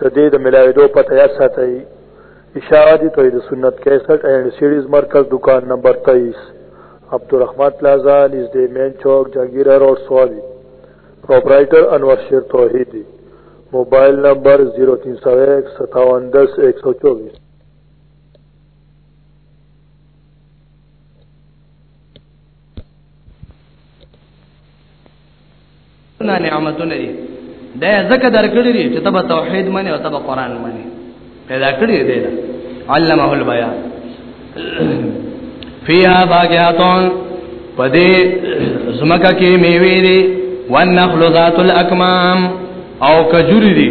د دې د ملاویدو پته یاد ساتئ اشاعه دي توحید سنت 61 اینڈ سیریز مرکز دکان نمبر 23 عبدالرحمت پلازا نږدې مین چوک جهانگیر روډ سوابي پرپرایټر انور شیر توحید موبایل نمبر 03015710124 نه نعمتونه دي دا زکه درکړي دي چې تبه توحید منی او تبه قران منی پیدا کړی دی علمه البیان فیها باغیاتون پدې زمکه کې میوې دي والنخل ذات الاکمام او کجوري دي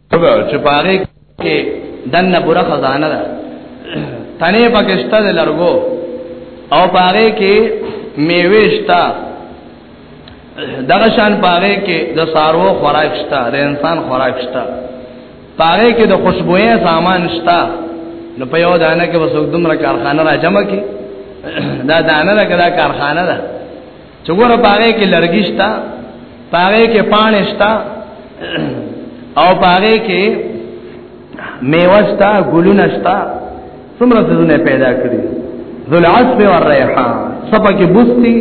پورا چې پاره کې دنه پورا خزانه ده تنه پکشته د لرګو او پاره کې میوه شتا دغه شان پاره کې د سارو خوراک شتا د انسان خوراک شتا پاره کې د خوشبوې سامان شتا نو په یو دانه کې وسوک دومره کارخانه را جمع کی دا دانه دا کارخانه ده چې ګوره پاره کې لرګیشتا پاره کې پانشتا او پاره کې میوستا ګلونشتا څومره څه پیدا کړی ذل عصب و الريحان سپکه بوستي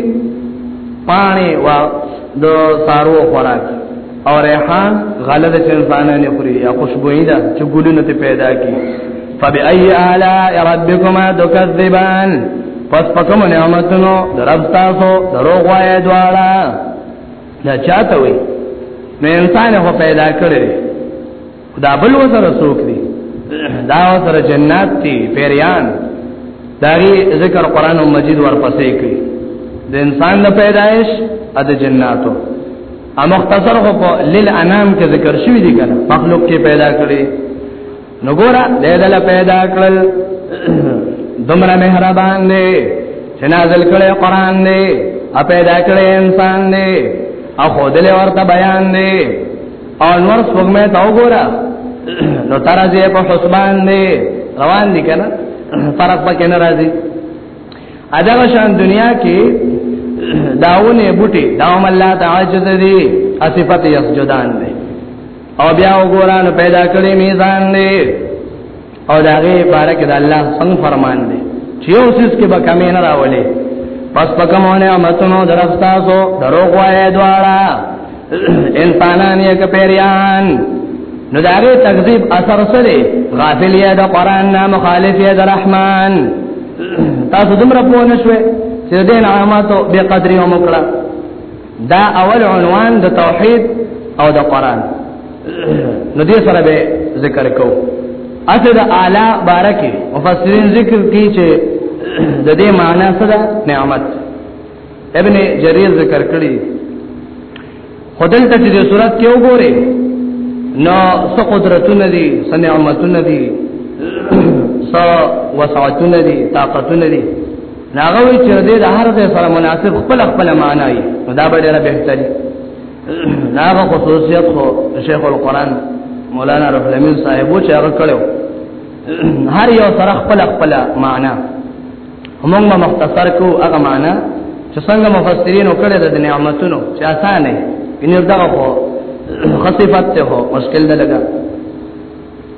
پانی و د سارو خوراک او ریحان غله د انسان نه خوري یا خوشبوئی ده چې ګلونه ته پیدا کی فبأي آلاء ربكما تكذبان پس پکم نعمتونو درب تاسو دروغ وای دواړه دا چاته وي نو انسان هو پیدا کړی دا بل وزر سوک دی دا وزر جنات تی پیریان داغی ذکر قرآن مجید ورپسې کړي د انسان د پیدایش ا د جناتو ا مختصر خو په لیل انام کې ذکر شوی دی کنه مخلوق کې پیدا کړي نو ګورا دېدل پیدا کړل دمر مهربان دی چې نازل کړي قرآن دی ا پیدا کړي انسان دی او خودلې ورته بیان دی او نور سپوږمۍ ته وګوره نو ترازی په حسبان دی روان دي کنه فرق پکې نه راځي ادا شان دنیا کې داونه بوټي داوم الله تعجز دي اصفت یسجدان دي او بیا وګورانو پیدا کړی میزان دي او دا غي بارک د الله څنګه فرمان دي چې یو څه کې به کمې نه راولې پس پکمونه امتونو درستا سو درو غواړې دواړه انسانان یک پیریان نو دا غي تکذیب اثر سره غافل یا د قران نه مخالف یا د رحمان تاسو دومره پوه نه شوي چې دین عاماتو به قدرې ومکړه دا اول عنوان د توحید او د قران نو دې سره به ذکر کو اته د اعلی بارکه مفسرین ذکر کوي چې د دې معنی څه ده نعمت ابن جریر ذکر کړی خدل ته دې صورت کې وګوره نو څه قدرتونه دي څه نعمتونه دي څه وسعتونه دي طاقتونه دي ناغوي چې دې د هر ځای سره مناسب خپل خپل معنا وي دا به ډېره بهتري ناغه خصوصیت خو شیخ القرآن مولانا رب العالمین صاحب و چې هغه کړو هر یو سره خپل خپل معنا موږ به مختصر کو هغه معنا چې څنګه مفسرین وکړي د نعمتونو چې اسانه یې ان دغه خو خصيفت ته هو مشکل ده لګا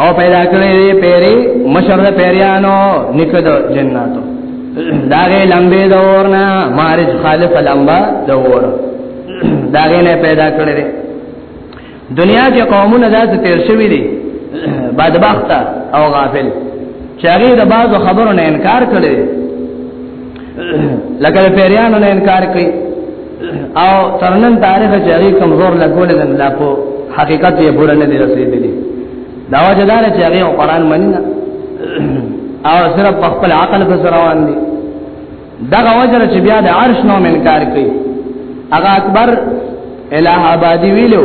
او پیدا کړی دی پیری مشر د پیریانو نکد جناتو داغه لمبه د اورنا مارج خالف لمبا د اور داغه نه پیدا کړی دی دنیا کې قومونه داسې تیر شوی دي بدبخت او غافل چاغي د بعضو خبرو نه انکار کړي لکه پیریانو نه انکار کوي او ترنن تاریخ چې هغه کمزور لګول نه لا په حقیقت یې پوره نه دی رسیدلی دا وجدار چې هغه قرآن مني نه او صرف په خپل عقل په روان دي دا وجره چې بیا د عرش نوم انکار کوي هغه اکبر الہ آبادی ویلو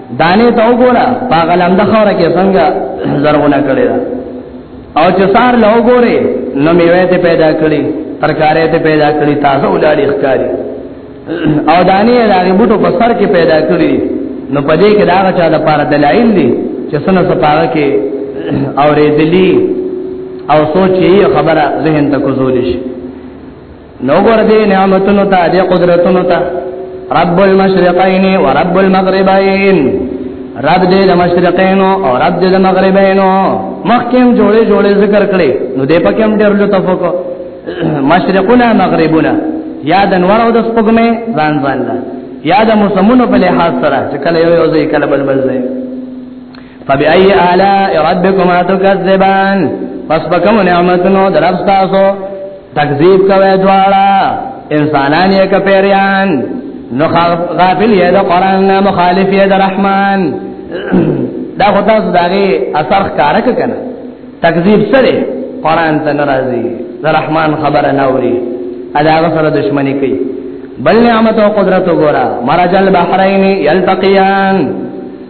دانه ته وګوره پاغلم د خوره کې څنګه زرغونه کړی دا او چې سار له وګوره نو میوه ته پیدا کړی ترکارې ته پیدا کړی تازه ولاړی ښکاری او دانه د هغه بوټو په سر کې پیدا کړی نو پدې کې دا چا د پاره دلایل دي چې سنه سپاره کې اورېدلی او سوچ یې خبره ذهن ته کوزول شي نو ګور دې نعمتونو ته دې قدرتونو ته رب المشرقین و رب المغربین رب دې د مشرقین او رب دې د مغربین مخکیم جوړې جوړې ذکر کړې نو دې پکې هم ډېر لطف وکړو مشرقنا مغربنا یا د نور او د سپګمې ځان ځان لا یا د موسمونو په لحاظ سره چې کله یو یو ځای کله بل بل ځای فبأي آلاء ربكما تكذبان پس بکم نعمتنو درب تاسو تکذیب کوي دواړه انسانان یې کپیریان نو غافل یې د قران نه مخالف یې د رحمان دا خو تاسو دغه اثر ښکارک کنه تکذیب سره قران ته ناراضي د رحمان خبره نه اوري ادا سره دښمنی کوي بل نعمت او قدرت وګوره مرجل بحرین یلتقیان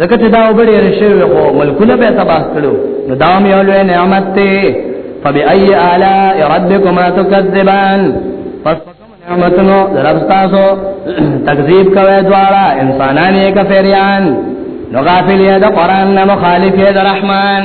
ځکه چې دا وبړې رشي خو ملکونه به تباہ کړو نو دا مې اولې نعمت ته فبأي آلاء ربكما تكذبان پس کوم نعمتونو رب تاسو تکذیب کوي دواړه انسانان یې کفریان نو غافل یې د قران نه مخالف یې د رحمان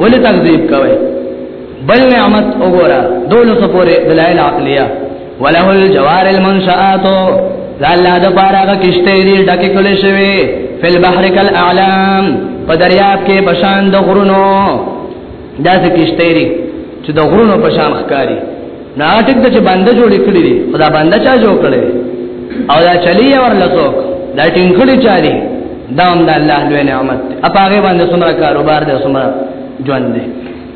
ولې تکذیب کوي بل نعمت وګوره دولس پورې دلایل عقلیه وله الجوار المنشآت دا الله د پاره هغه کشته دي ډکه کړې شوی فل بحر کل اعلام په دریاب کې بشان د غرونو دا څه کشته دي چې د غرونو په شان ښکاری نه ټیک د چې باندې جوړ کړی دی خدا باندې چا جوړ کړی او دا چلی ور لڅوک دا ټینګ کړی چا دی دا هم د الله لوی نعمت اپاغه باندې څومره کاروبار دی څومره ژوند دی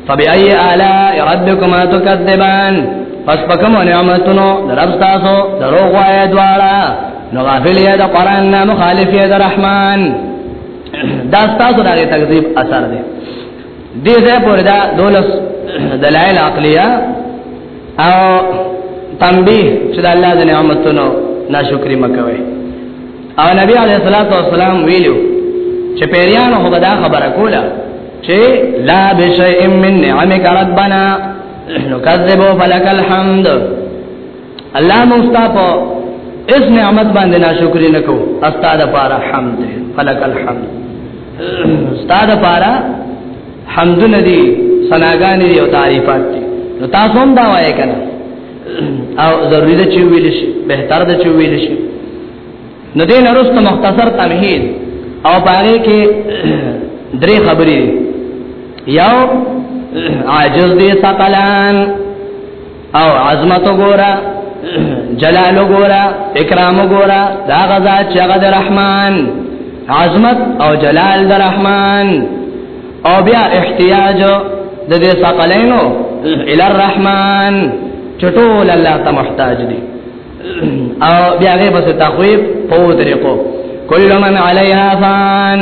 فبأي آلاء ربكما تكذبان پس پکم نعمتونو درب تاسو درو غوای دواړه نو غافل یا د قران نه مخالف یا د رحمان دا تاسو دغه تکذیب اثر دی دې ځای پورې دا دولس دلایل عقلیه او تنبیه چې د الله د نعمتونو ناشکری مکوي او نبی علیه الصلاۃ والسلام ویلو چې پیریانو هغه دا خبره کوله چې لا بشیء من نعمک ربنا نکذب فلک الحمد الله مستعفو اس نعمت باندې ناشکری نکو استاد پارا حمد فلک الحمد استاد پارا حمد ندی سناګانی دی او تعریفات دی نو تاسو هم دا وایې کنه او ضروری ده چې ویل شي بهتر ده چې ویل شي نو دین ارست مختصر تمهید او باندې کې درې خبرې یو عاجز دي سقلان او عظمت ګورا جلال ګورا اکرام ګورا دا غزا چې غد رحمان عظمت او جلال د رحمان او بیا احتیاج د دې ثقلینو ال الرحمن چټول الله ته محتاج دي او بیا غي بس تخویب په طریقو کل من علیها فان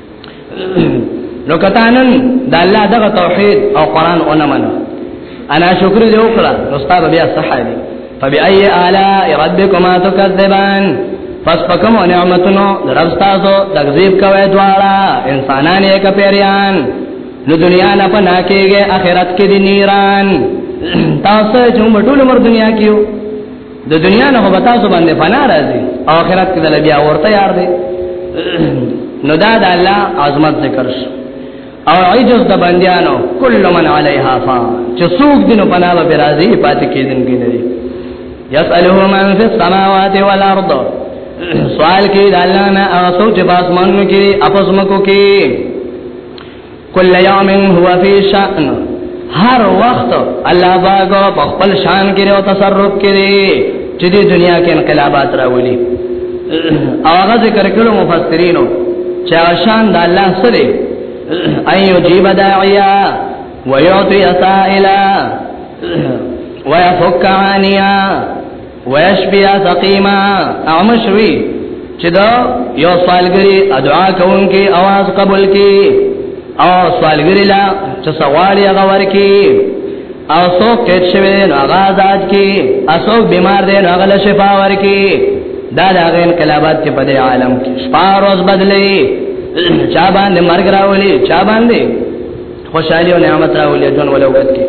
نو کتانن د الله دغه توحید او قران اونم نه انا شکر دې وکړه نو ستاسو بیا صحابي فبأي آلاء ربكما تكذبان پس پکم و نعمتنو درب ستاسو تکذیب کوي دواړه انسانان یک پیریان نو دنیا نه پنا کېږي آخرت کې دي نیران تاسو چې موږ ټول مر دنیا کېو د دنیا نه به تاسو باندې فنا راځي او آخرت کې د بیا ورته یار دی نو دا د الله عظمت ذکر شو او عجز د بندیانو کل من علیها فا چې څوک دینو پنا به راځي پاتې کېدن کې نه دي یسأله من فی السماوات والارض سوال کې د الله نه او څوک چې په اسمانونو کې اپس مکو کې کل یوم هو فی شأن هر وخت الله باغ په خپل شان کې او تصرف کوي چې د دنیا کې انقلابات راولي او هغه ذکر کړو مفسرینو چې شان د الله سره ايو جيب داعيا ويعطي سائلا ويفك عانيا ويشبيا سقيما امشوي چې دا یو سوالګری ادعا کوونکی आवाज قبول کی او سوالګری لا چې سوال یې غوړ کی او څوک چې شوی نو هغه آزاد کی اسوک بیمار دی نو هغه شفا ور کی دا دا غین کلابات چې په دې عالم کې شپار اوس بدلی چا باندې مرګ راولي چا باندې خوشحالي او نعمت راولي جون ولوګت کې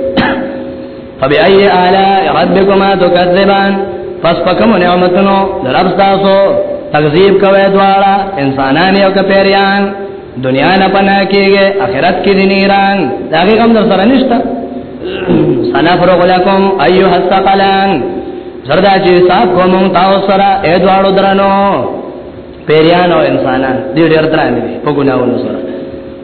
فبأي آلاء ربكما تكذبان پس پکم نعمتونو درب تاسو تکذیب کوي دواړه انسانان یو کپیریان دنیا نه پنا کیږي اخرت کې دین ایران دا هغه کوم در سره نشته سنا فرغ لكم ايها الثقلان زردا چې صاحب کوم تاسو سره اې دواړو درنو پیریان او انسانان دې ډېر درانه دي په ګناونو سره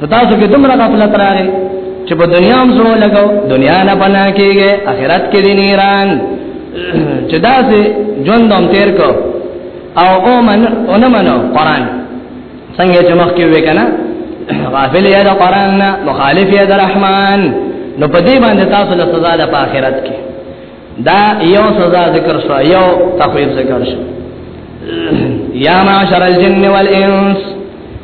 نو تاسو کې دومره غفلت راغی چې په دنیا هم زړه لګاو دنیا نه پنا کېږي آخرت کې دین ایران چې دا سه ژوند هم تیر کو او او من اون منو قران څنګه چې مخ کې وې کنه غافل یا د قران نه مخالف یا د رحمان نو په دې باندې تاسو له سزا د آخرت کې دا یو سزا ذکر شو یو تخویب ذکر شو یا معاشر الجن والانس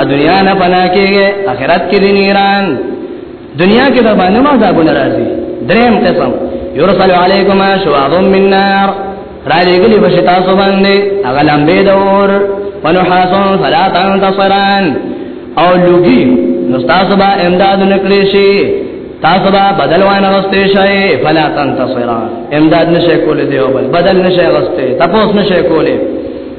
ا دنیا نه پنا کېږي اخرت کې دې نیران دنیا کې د باندې ما عذاب ناراضي دریم قسم یرسل علیکم شواظ من نار را لګلی بشی تاسو باندې هغه لمبه دور ونحاس فلا تنتصران او لوګي نو تاسو به امداد نکړي شي تاسو به بدل وانه غستې شي فلا تنتصران امداد نشه کولې دی او بدل نشه غستې تاسو نشه کولې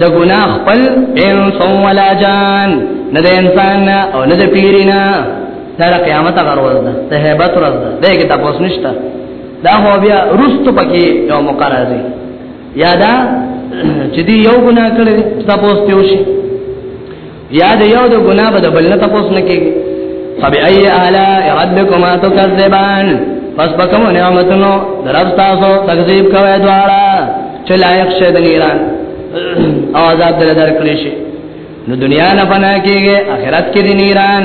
د ګناه خپل انس ولا جان نه د انسان او نه د پیرینا تر قیامت غروز ده ته hebat ورځ ده دغه تاسو نشته دا هو بیا رستو پکې یو مقرر دی یادا چې دی یو ګناه کړی تاسو ته وشي یا د یو د ګناه بد بل نه تاسو نه کیږي فبأي آلاء ربكما تكذبان پس بکمو نعمتونو درب تاسو تکذیب کوي دواړه چې لایق شه د نیران او عذاب در درکړي شي نو دنیا نه پناه کیږي آخرت کې د نیران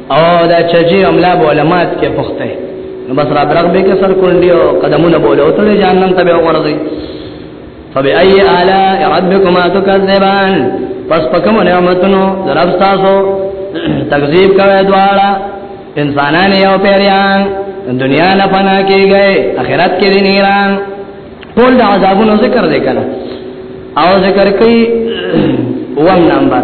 او دا چې املا علماء کې پخته نو بس را برغ به کې سر کونډي او قدمونه بوله او ته جهنم ته به ورځي فبأي آلاء ربكما تكذبان پس پکم نعمتونو درب تاسو تکذیب کوي دواړه انسانان یو پیریان دنیا نه پنا کیږي اخرت کې دي نیران ټول د عذابونو ذکر دی کنه او ذکر کوي وم نمبر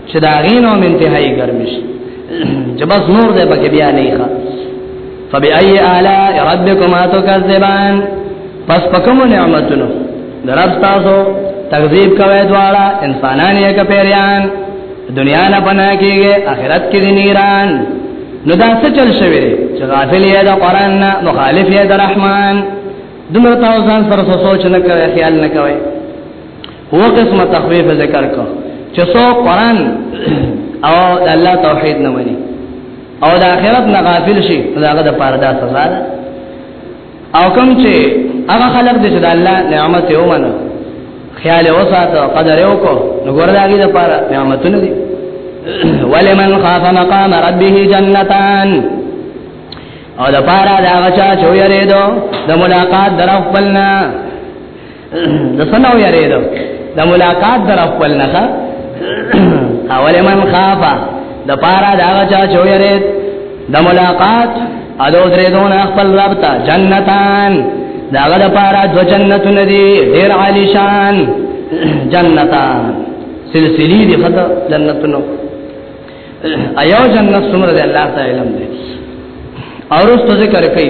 چې دا غینو هم انتهایی ګرمي شي چې بس نور دې پکې بیا نه ښه فبأي آلاء ربكما تكذبان پس پکم نعمتونو درب تاسو تکذیب کوي دواړه انسانان یې کپیریان دنیا نه پنا کیږي آخرت کې دي نیران نو دا څه چل شوی چې غافل یې د قران نه مخالف یې د رحمان دمر تاسو ځان سره سوچ نه کوي خیال نه کوي هو قسم تخویف ذکر کو چې سو قران او د الله توحید نه مني او د آخرت نه غافل شي هغه د پاره دا سزا ده او کوم چې هغه خلق دې چې د الله نعمت یې ومنه خیال او ساته قدر یو کو نو ګورلاګي د پاره نعمتونه دي ولمن خاف مقام ربه جنتان او د پاره دا غچا چویریدو د ملاقات در خپلنا د سنو یریدو د ملاقات در خپل نه اول من خافا د پارا دا چا چو یرید د ملاقات ادو درې دون خپل رب ته جنتان دا غد پارا دو جنتونه دي ډیر عالی شان جنتان سلسلی دی خطا جنتونو ایو جنت سمر دی اللہ تعالی علم دی اور اس تو ذکر کئی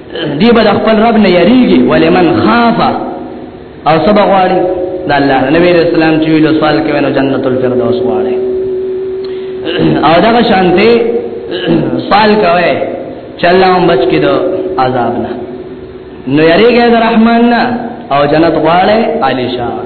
دی به خپل رب نه یریږي ولمن خاف او سبا غواړي د الله نبی رسول الله چې له سوال کوي نو جنت الفردوس غواړي او دا شانته سوال کوي چې الله هم بچ کړي د عذاب نه نو یریږي د رحمان نه او جنت غواړي علی شان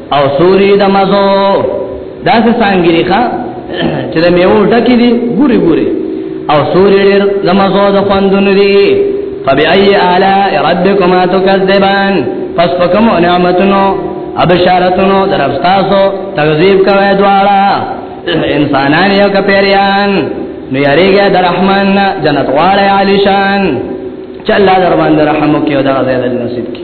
او سوري د مزو دا څه څنګه ښه چې د میو ډکې دي ګوري ګوري او سوري ډېر د مزو د خوندونو دي فبأي آلاء ربكما تكذبان پس پکم نعمتونو ابشارتونو درفستاسو تغذیب کوي دواړه انسانان یو کپیریان نو یریګه در رحمان جنت غواړي عالیشان چلا در باندې رحم وکي او دا غزل نصیب کی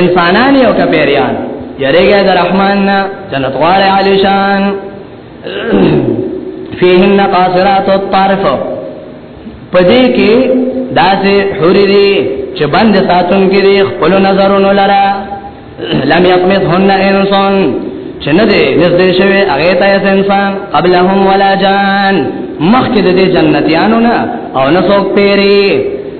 انسانان یو کپیریان یریګه د رحمان نه جنت غواړي علی شان فیهن قاصرات الطرف پدې کې داسې حوري دي چې باندې ساتون کې دي خپل نظرونو لرا لم يقمثهن انسان چې نه دي نږدې شوی هغه ته انسان قبلهم ولا جان مخکې د جنتیانو نه او نه څوک پیری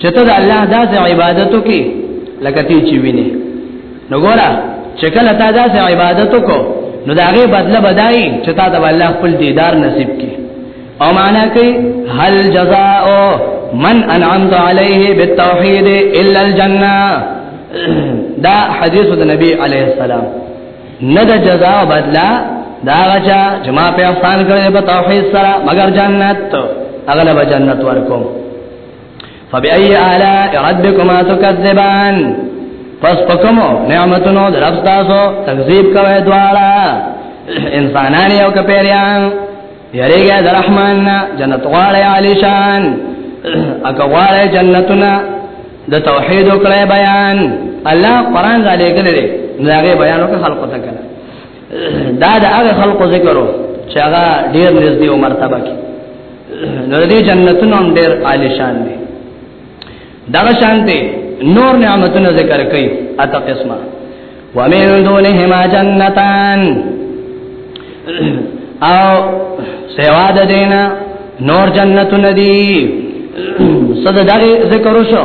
چې ته د الله داسې عبادت وکې لکه تی چې ویني نو ګوره چې کله تا داسې عبادت وکړو نو دا غي بدله بدای چې تا د الله خپل دیدار نصیب کړي او معنا کوي هل جزاء من انعمت عليه بالتوحید الا الجنه دا حدیث د نبی علیه السلام نه د جزاء بدلا دا غچا چې ما په افغان کړې په توحید سره مگر جنت اغلب جنت ورکوم فبأي آلاء ربكما تكذبان پس پکمو نعمتونو درب تاسو تکذیب کوي دواړه انسانان یو کپیریان یریګه د رحمان جنت غواړي عالیشان اګه غواړي جنتونه د توحید او کړه بیان الله قران را لګل دي داغه بیان وکړه خلق ته کړه دا د هغه خلق ذکرو چې هغه ډیر نږدې او مرتبه کې نو دې جنتونو هم ډېر عالی شان دي دا شان دي نور نعمتونه ذکر کوي اته قسمه ومن دونهما جنتان او سوا د دینا نور جنتونه دي صد دغه ذکر وشو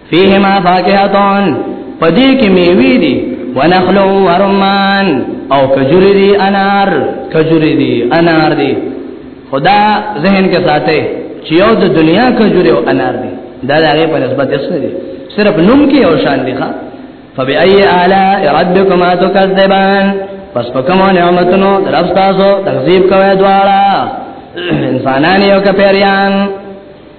فیهما فاکهتون پدې کې میوي دي ونخل و رمان او کجوري دي انار کجوري دي انار دي خدا ذهن کې ساتي چې یو د دنیا کجوري او انار دي دا د هغه په نسبت اسنه دي صرف نوم کې او شان دي ښا فبأي آلاء ربكما تكذبان پس په کومو نعمتونو درف تاسو تکذیب کوي دواړه انسانان یو کپیریان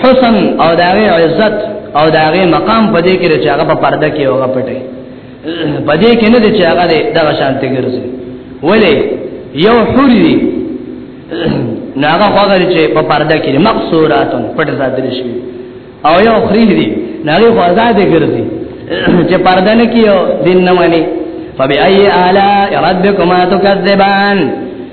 حسن او داغه عزت او داغه مقام په دې کې چې هغه په پرده کې هغه پټي په دې کې نه چې هغه دغه شانته ګرځي ولې یو حری ناغه هغه چې په پرده کې مقصوراتن پټ ذاتل شي او یو خری دی ناغه آزاد ګرځي چې پرده نه کیو دین نه مانی فبأي آلاء ربكما تكذبان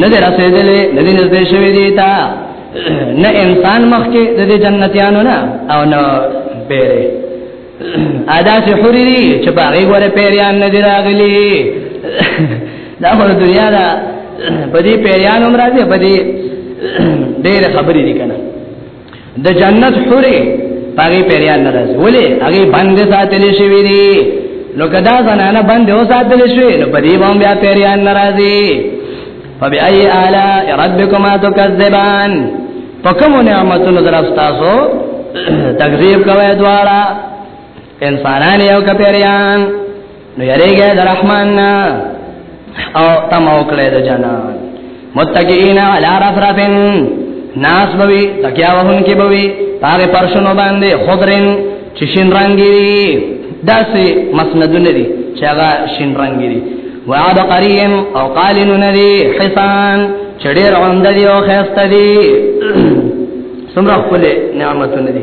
نه دې رسېدلې نه دې نږدې شوې دي تا نه انسان مخکې د دې جنتیانو نه او نه پیرې ادا چې حوري دي چې باغې غره پیریان نه دي راغلي دا په دنیا دا په دې پیریان هم راځي په دې ډېر خبرې دي کنه د جنت حوري پاره پیریان ناراض ولې هغه باندې ساتلې شوی دی نو کدا زنانه باندې او ساتلې شوی نو په دې باندې بیا پیریان ناراضي فبأي آلاء ربكما تكذبان پکمو نعمتونو درف تاسو تکذیب کوي دواړه انسانان یو کپیریان نو یریګه د رحمان نه او تمو کړه د جنان متقین علی رفرفن ناس بوي تکیا وهن کې بوي پاره پرشنو باندې خضرن چې شین رنگي داسې مسندونه دي چې هغه شین رنگي دي وعد قریم او قالن ندی حسان چډیر عمد دی او خسته دی سمره خپل نعمتونه دي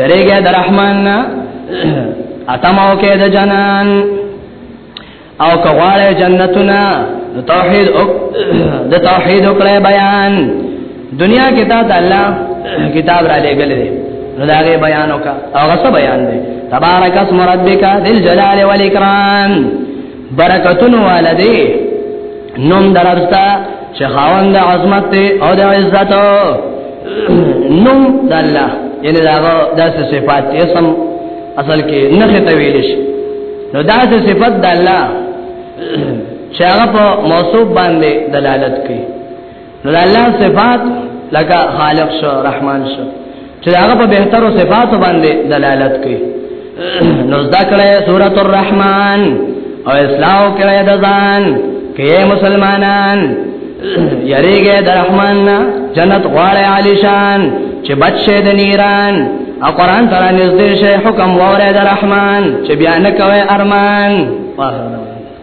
یریګه د رحمان نه اتمو کې د جنان او کغواړې جنتونه د توحید او د توحید او کړه بیان دنیا کې تا الله کتاب را لګل دي نو داغه بیان وکا او غصه بیان دي تبارک اسم ربک ذل جلال والاکرام برکتونو والده نوم دربستا چې خاوند عظمت ته او د عزت نوم د الله یعنی دا داسې صفات یې سم اصل کې نه ته ویل شي نو داسې صفات د الله چې هغه په موصوف باندې دلالت کوي نو الله صفات لکه خالق شو رحمان شو چې هغه په بهترو صفاتو باندې دلالت کوي نو دا کړه سورۃ الرحمن او اسلام کړه د ځان کې مسلمانان یریږي د رحمان جنت غواړي علی شان چې بچي د نیران او قران سره نږدې شي حکم وره د رحمان چې بیا نه کوي ارمان واه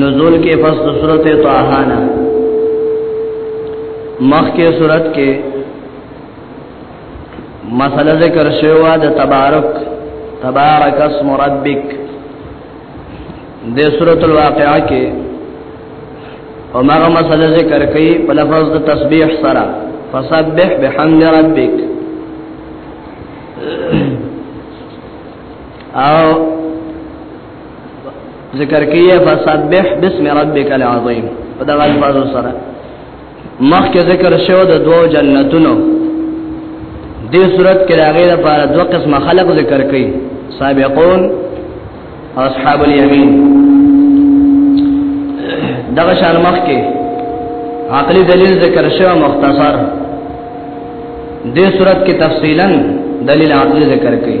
نزول کې پس د سورته طه نه مخ کې سورته کې مسله ذکر شوی د تبارک تبارک اسم ربک د سورته الواقعه کې او مغه مسله ذکر کړي په لفظ د تسبیح سره فسبح بحمد ربک او ذکر کیه فسبح بسم ربک العظیم په دغه الفاظ سره مخکې ذکر شو د دوو جنتونو دې صورت کې راغې لپاره دوه قسمه خلق ذکر کړي سابقون اصحاب الیمین دغه شان مخکې عقلی دلیل ذکر شو مختصر دې صورت کې تفصیلا دلیل عقلی ذکر کړي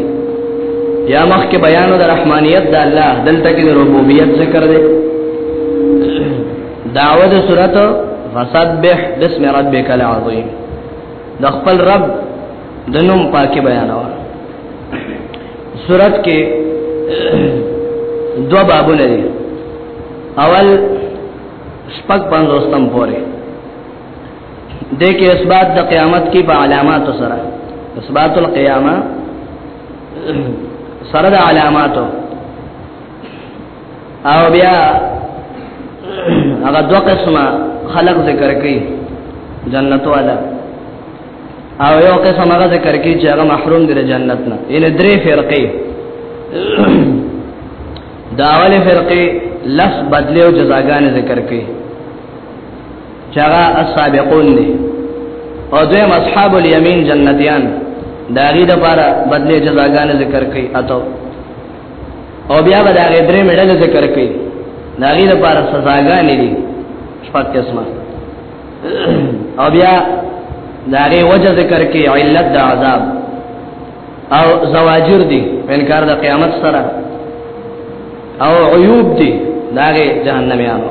یا مخ کې بیان د رحمانیت د الله دلته کې د ربوبیت ذکر دی داوود صورت فسبح بسم ربک العظیم د خپل رب د نوم پاکي بیانوا صورت کې دو بابونه دي اول شپږ پنځوستم پورې دې کې اثبات د قیامت کې په علامات سره اثبات القیامه سره د علاماتو او بیا هغه دوه قسمه خلق ذکر کړي جنت والا او یو قسم هغه ذکر کړي چې هغه محروم دي جنت نه ان درې فرقې دا اوله فرقې لفظ بدلی او جزاګان ذکر کړي چاغه السابقون دي او دویم اصحاب الیمین جنتیان داغي د پاره بدله جزاګان ذکر کوي اتو او بیا به داغي درې مډل ذکر کوي داغي د پاره سزاګان دي شپږ قسمه او بیا داغي وجه ذکر کوي علت د عذاب او زواجر دي انکار د قیامت سره او عیوب دي داغي جهنميانو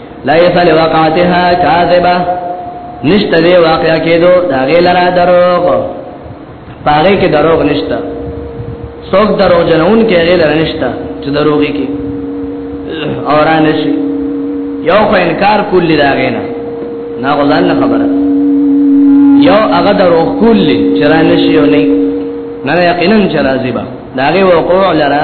لا يسال وقعتها كاذبه نشته دی واقعا کېدو دا غیلرا دروغ پاره کې دروغ نشته څوک درو جنون کې غیلرا نشته چې دروغي کې اوران شي یو خو انکار کلی دا غینا نا غلان نه خبره یو هغه دروغ کلی چې را نشي او نه نه یقینا چې راځي با دا غي وقوع لرا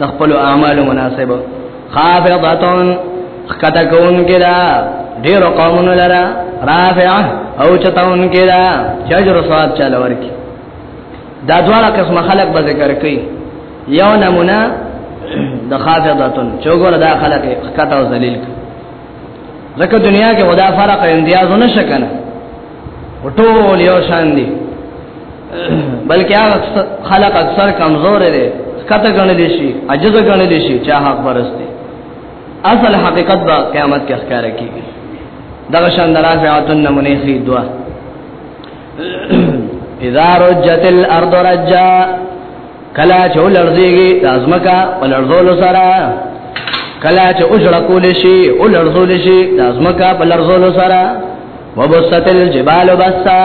د خپل اعمال مناسب خافضتون خکتا کون کدا ډیر قومون لرا رافعه او چتاون کدا چجر صواب چاله ورکی دا دواړه قسم خلق به ذکر کوي یو نمونه د خافضتون چوغور دا خلق خکتا او ذلیل ځکه دنیا کې خدا فرق امتیاز نه شکنه ټول یو شان دي بلکې هغه خلق اکثر کمزور دي کته غنل شي عجز غنل شي چې حق برسته اصل حقیقت به قیامت کې ښکار کیږي دغه شان درافعاتن نمونه خي دوا اذا رجت الارض رجا کلا چې ولړزيږي د ازمکا ولړزول سره کلا چې اجړه کول شي ولړزول شي د ازمکا ولړزول سره وبستل جبال بسا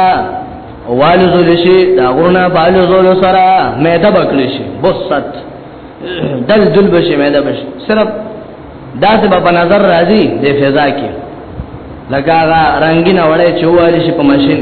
والذل شي دا غونه بالذل سره مېده بکل شي بست دل دل بشي مېده بشي صرف داسې په نظر راځي د فضا کې لکه هغه رنگینه وړه چوالي شي په ماشين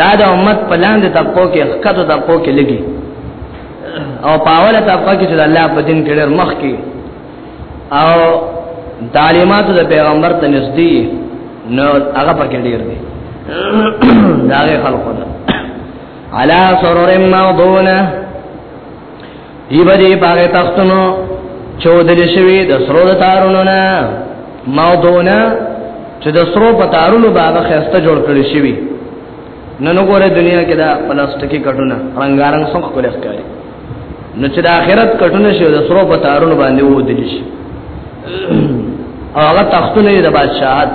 دا د امت په لاندې طبقو کې ښکته طبقو کې لګي او په اوله طبقه کې چې الله په دین کې ډېر مخ کې او تعلیمات د پیغمبر ته نږدې نو هغه پکې ډېر دي دا غي خلقو ده علا سرور موضونه دی بجې پاګه تختونو چودل شوی د سرو د تارونو نه موضوعنا چې د سرو په تارونو باندې خسته جوړ کړی شوی نن وګوره دنیا کې دا پلاستیکي کټونه رنگارنګ څخه کولای ښکاري نو چې د آخرت کټونه شي د سرو په تارونو باندې ودل شي هغه تختونه د بادشاہت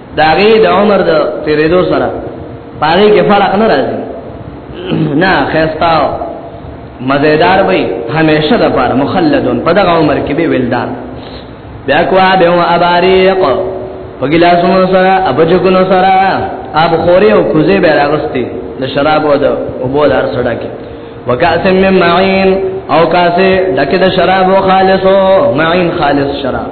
دا غي د عمر د تیرېدو سره پاره کې فرق نه راځي نه خستا مزیدار وي همیشه د پاره مخلدون په دغه عمر کې به ولدان بیا کو به او اباریق په ګلاسونو سره ابجګونو سره اب خوري او کوزه به راغستي د شراب او د اوبو دار سره کې وکاس من معين او کاسه دکې د شراب او خالصو معين خالص شراب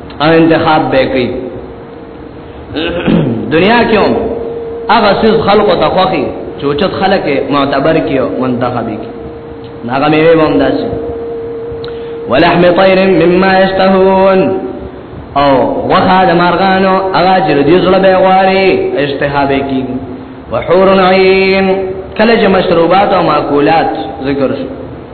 او انتخاب به کوي دنیا کې هم هغه سیس خلق ته خوخي چې اوچت خلک معتبر کیو منتخب کی هغه میوه هم داسي ولحم طير مما يشتهون او وخا د مارغانو هغه چې دې زړه به غواړي اشتها به کی وحور عين کله چې مشروبات او ماکولات ذکر شو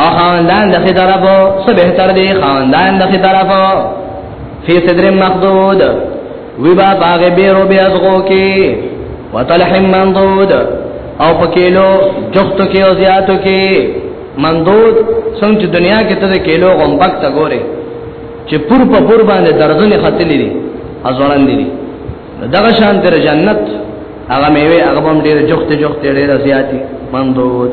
او خواندان د خې طرفو سو بهتر دی خواندان د خې طرفو فی صدر مخدود وی با باغ بیرو بیازغو کی وطلح منضود او پکیلو جختو کی او زیاتو کی منضود څنګه چې دنیا کې ته کیلو غمبک تا ګوره چې پور په پور باندې درځنې خاتلې دي ازوړان دي دغه شان تر جنت هغه میوه هغه هم ډیره جخت جخت ډیره زیاتی منضود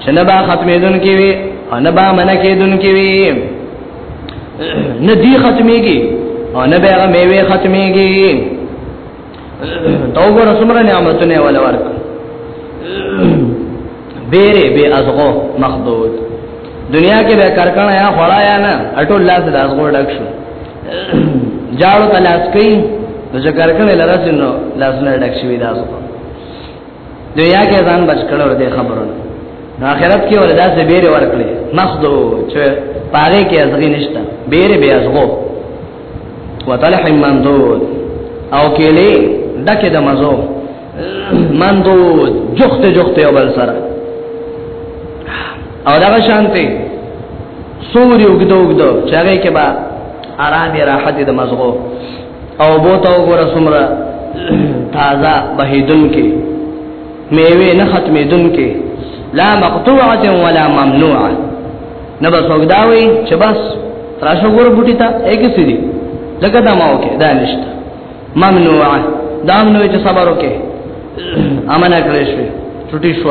چې نه با ختمېدون کې وي او نه با منه کېدون کې وي نه دی ختميږي او نه به هغه میوه ختميږي تو ګور سمره نعمتونه ولا ورک بیره بی ازغو مخدود دنیا کې به کرکړه یا خړا یا نه اټول لاس د ازغو ډک شو جاړو تلاش کوي نو چې کرکړه لرسنو لاس نه ډک شوی دا ازغو دنیا کې ځان بچ کړو د خبرو نو آخرت کې ولدا سه بیره ورکړي مخدو چې پاره کې ازغی نشته بیره به ازغو وطلح مندود او کېلې دکې د مزو مندود جخت جخت یو بل سره او دا شانته سوري وګدو وګدو چاغې کې با آرام راحت د مزغو او بو ته وګوره سمره تازه بهیدن کې میوه نه ختمېدون کې لا مقطوعه ولا ممنوعه نه بس وګداوي چې بس تراشو ګور بوټی ته اګه سړي لکه دا ماو کې دا نشته ممنوعه دا نو چې صبر وکې امانه کړې شوې چټي شو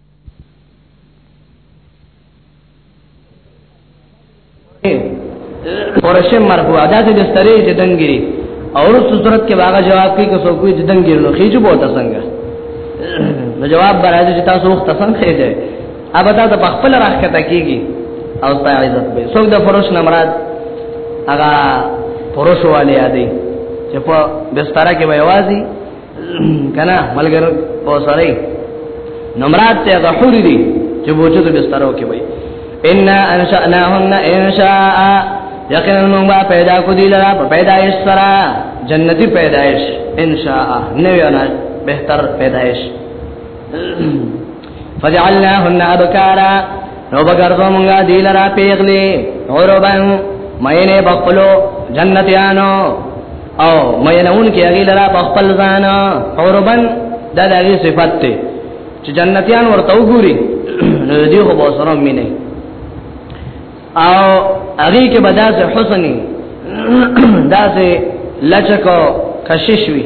ورشه مرفوع دا د بسترې چې دنګري او رسو صورت کې باغ جواب کوي که څوک یې دنګري نو خېجو بوته څنګه نو جواب برازي چې تاسو وخت څنګه خېجه اوبه دا په خپل راخته کیږي او ستای عزت به څوک د فروش نه مراد هغه فروش والے یادې چې په بستر کې وایوازي کنا ملګر په سره نمرات ته غحور دي چې بوجو ته بسترو کې وای ان انشأناهن انشاء یقینا موږ پیدا کو دي لرا په پیدایش سره جنتی پیدایش انشاء نو یو نه بهتر پیدایش فجعلناهن ابکارا نو بغرضو مونږه دی لرا پیغلی اوربن مینه بخلو جنتیانو او مینون کې هغه لرا په خپل ځان اوربن دا د هغه صفات ته چې جنتیان ورته وګوري دی خو به سره مینه او هغه کې بداس حسنی داسې لچکو کشش وی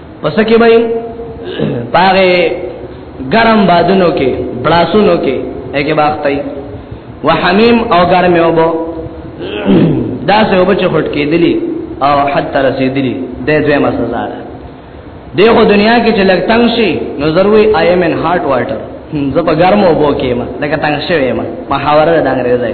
پس کې به پاره ګرم بادونو کې بلاسونو کې هغه باختای وحمیم او ګرم یو بو دا سه وب چې هټ کې دلی او حتی رسیدلی د دوی مسزار دغه دنیا کې چې لګ تنگ شي نو ضروري آی ایم ان هارت واټر زه په ګرمو وبو کې ما لکه تنگ شوی ما محاوره د انګريزي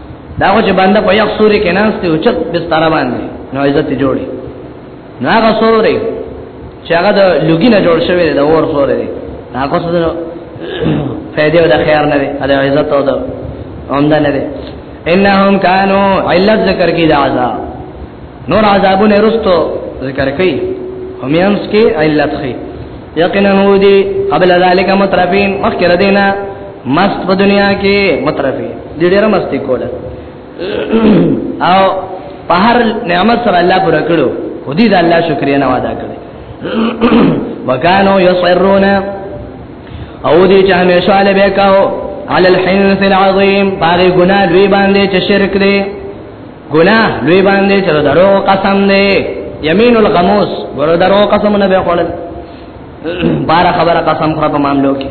دا خو چې باندې په یو سوري کې نه ستو چت بستر باندې نو عزت جوړي نو هغه سوري چې هغه د لوګي نه جوړ شوی دی دا اور سوري دی هغه څه ده فائدې او د خیر نه دی دا عزت او د اومده نه دی انهم كانوا علت ذکر کی دا عذاب نور عذابونه رستو ذکر کوي هم یمس کې علت خي یقینا ودی قبل ذلک مترفین مخکره دینا مست په دنیا کې مترفی دې ډېر مستی کوله او په هر نعمت سره الله پر کړو خودی دا الله شکریا نه ادا کړی وکانو یصرون او دې چې همیشه له وکاو علی الحنث العظیم باغ ګنا لوی باندې چې شرک دی ګناه لوی باندې چې درو قسم دی یمین الغموس ګور درو قسم نه به خلل بار خبره قسم خره په معاملو کې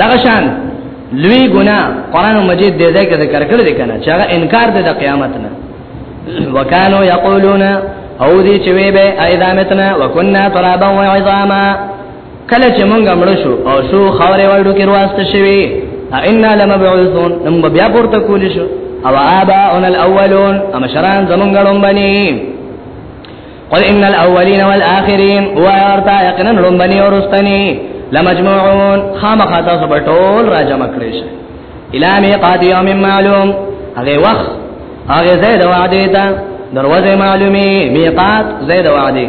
دغه شان لوی ګناه قران مجید دې ځای کې ذکر کړل دي کنه چې هغه انکار دی د قیامت نه وکانو یقولون او دې چې وی به ایدامتنا وکنا ترابا و عظاما کله چې مونږ مړ شو او شو خاورې وړو کې رواسته شوی ائنا لمبعوثون نم بیا پورته کول شو او آباؤنا الاولون اما شران زمونږ لوم بني قل ان الاولين والاخرين وارتا يقنا لوم بني ورستني لمجموعون خامخا تاسو په ټول راجم کړی شي الى ميقات يوم معلوم هغه وخت هغه زید وعده ده دروازه معلومه میقات زید وعده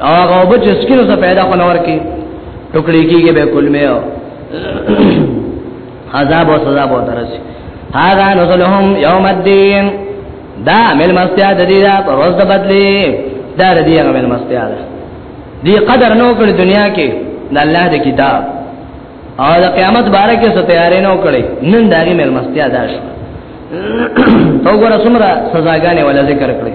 هغه وب چې سکینو څخه پیدا خو نور کې ټوکړي کېږي به کول مې او عذاب او سزا به ترسي هاذا نزلهم یوم الدین دا مل مستیا د دې دا پر ورځ د بدلی دا د دې هغه مل مستیا ده دې قدر نو کړ دنیا کې د الله د کتاب او د قیامت باره کې څه تیارې نو کړې نن دا غي مل مستیا ده شو تو ګور سمرا سزاګانې ولا ذکر کړې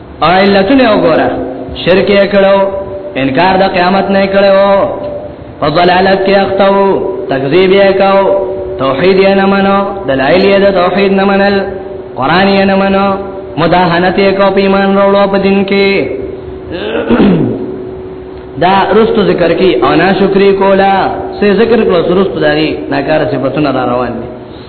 علتونه وګوره شرک یې کړو انکار د قیامت نه کړو په ضلالت کې اختو تکذیب یې کاو توحید یې نه منو دلایل یې د توحید نه منل قران یې نه منو مداهنت یې کو په ایمان وروړو په دین کې دا رستو ذکر کی او ناشکری کولا سه ذکر کړو سرستو داری ناکاره صفاتونه را روان دي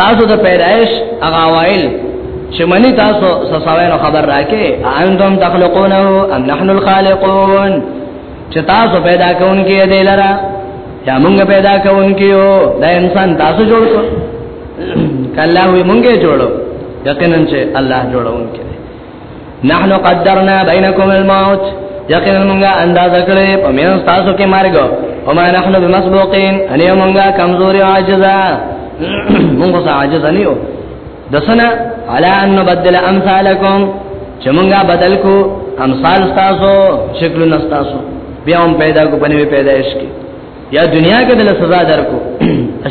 تاسو د پیدائش هغه وایل چې منی تاسو سساوینو خبر راکې انتم تخلقونه ام نحن الخالقون چې تاسو پیدا کوونکې دی لرا یا موږ پیدا کوونکې یو دا انسان تاسو جوړ کو کله وي موږ جوړو یقینا چې الله جوړونکې نحن قدرنا بينكم الموت یقینا مونږه انداز کړې په مې تاسو کې مرګ او ما نحن بمسبوقين ان مونږه کمزوري عاجزا مونږه عاجز نه یو دسنا على ان نبدل امثالكم چې مونږه بدل کو امثال تاسو شکل نستاسو بیا هم پیدا کو پنوي پیدائش کې یا دنیا کې دل سزا درکو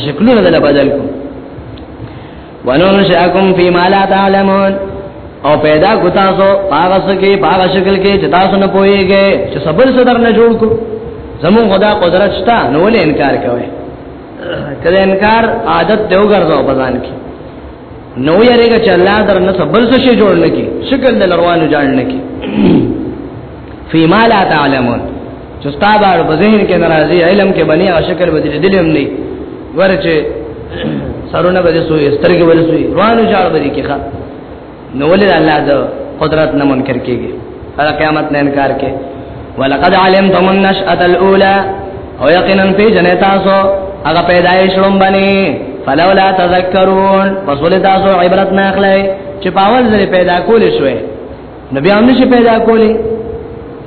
شکلونه دل بدل کو وننشئکم فی ما لا تعلمون او پیدا کو تاسو هغه سکه هغه شکل کې چې تاسو نه پوهیږئ چې صبر صدر نه جوړ کو زمون خدا قدرت شته نو ولې انکار کوي کله انکار عادت دی وګرځاو بزان کې نو یریګه چې الله در نه صبر څه شي جوړ لکی شکل د لروانو جوړ لکی فيما لا تعلمون چې ستا بار په ذهن کې ناراضي علم کې بني او شکل بدلی دلم نه ورچه سرونه بدې سوې سترګې بدې سوې روانو جاړ بدې کې ښا نو ولې الله د قدرت نه منکر کېږي هر قیامت نه انکار کې ولقد علمتم النشأه الاولى او یقینا فی جنتاسو هغه پیدایش روم باندې فلولا تذکرون پس ولې تاسو عبرت نه اخلئ چې پاول ځلې پیدا کول شوې نو بیا هم نشي پیدا کولی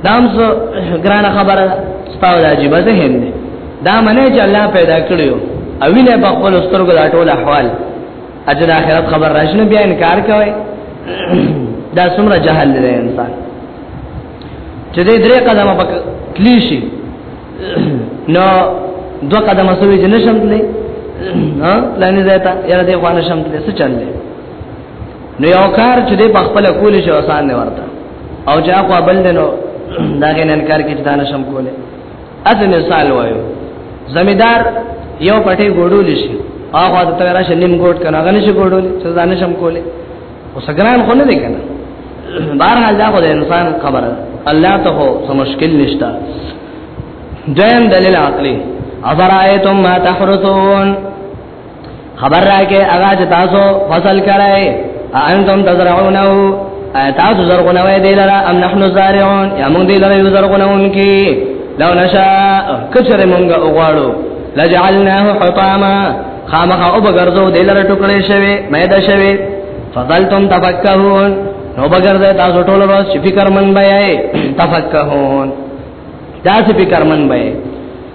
دام سو ګرانه خبره ستاو د عجیب ذهن دی دا منه چې الله پیدا کړیو او وینه په خپل سترګو د ټول احوال اجر اخرت خبر راشنه بیا انکار کوي دا څومره جهل دی انسان چې دې درې قدمه پک کلیشي نو دو قدمه سوي چې نشم تلې ها لانی زیتا یاره دې خوانه شم تلې څه چل دی نو یو کار چې د خپل کول شي آسان دی ورته او چې هغه بل دنو دا غنن کار کې ځان شم کوله اته مثال وایو زمیدار یو پټي ګوډول شي هغه د تیرا شنیم ګوډ کنه غن شي ګوډول چې ځان شم کوله او سګران خو نه دی کنه بهر حال دا خو د انسان خبره الله ته هو سم مشکل نشتا دیم دلیل عقلی افرائیتم ما تحرثون خبر راکې هغه چې تاسو فصل کړای انتم تزرعونه تاسو زرغونوي دی لره ام نحن زارعون یا موږ دی لره زرغونونکي لو نشاء کچر موږ وغواړو لجعلناه حطاما خامخا او بغرزو دی لره ټوکړې شوی مېدا شوی فضلتم تفکهون نو بغرزه تاسو ټول ورځ فکر من بیا تفکهون تاسو فکر من بیا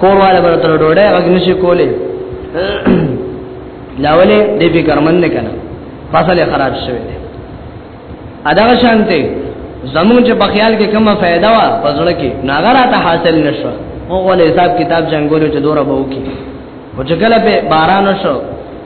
کورواله برته ډوډۍ غږ نشي کولې لاولې دې به کرمن نه کنه فصل خراب شوی دی ادا شانته زمون چې په خیال کې کومه फायदा وا پزړه کې ناګرا ته حاصل نشو هغه له حساب کتاب جنگولو چې دوره بو کې او چې کله به باران شو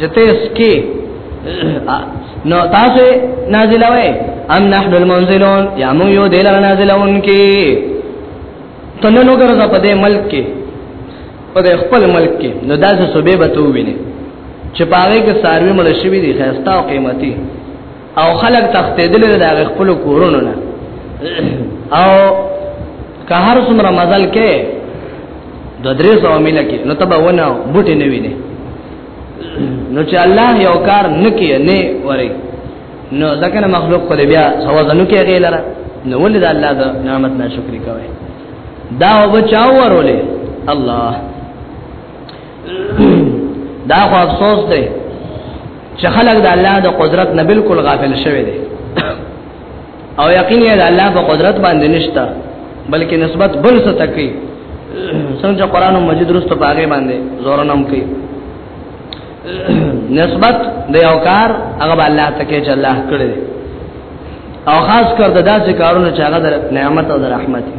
جته اسکی نو تاسو نازلوي ام نحن المنزلون یا مو یو دل نازلون کی تنه نو ګرځه په دې ملک کې په دې خپل ملک کې نو داسې صوبې به تو ویني چې پاره کې ساروی مل شي وي دي خستا او قیمتي او خلق تختیدل د خپل کورونو نه او که هر څومره مزل کې د درې سو مل کې نو تبا ونه بوټي نه ویني نو چې الله یو کار نکي نه وري نو ځکه نه مخلوق خو بیا سواد نه کې غیلره نو ولې د الله د نعمت نه شکر کوي دا وبچاو ورولې الله دا خو افسوس دی چې خلک د الله د قدرت نه بالکل غافل شوی دی او یقین یې د الله په قدرت باندې نشته بلکې نسبت بل څه تکي څنګه قرآن مجید رسته پاګې باندې زور نه کوي نسبت د یو کار هغه الله تکي چې الله کړی او خاص کر د داسې کارونو چې هغه د نعمت او د رحمت دی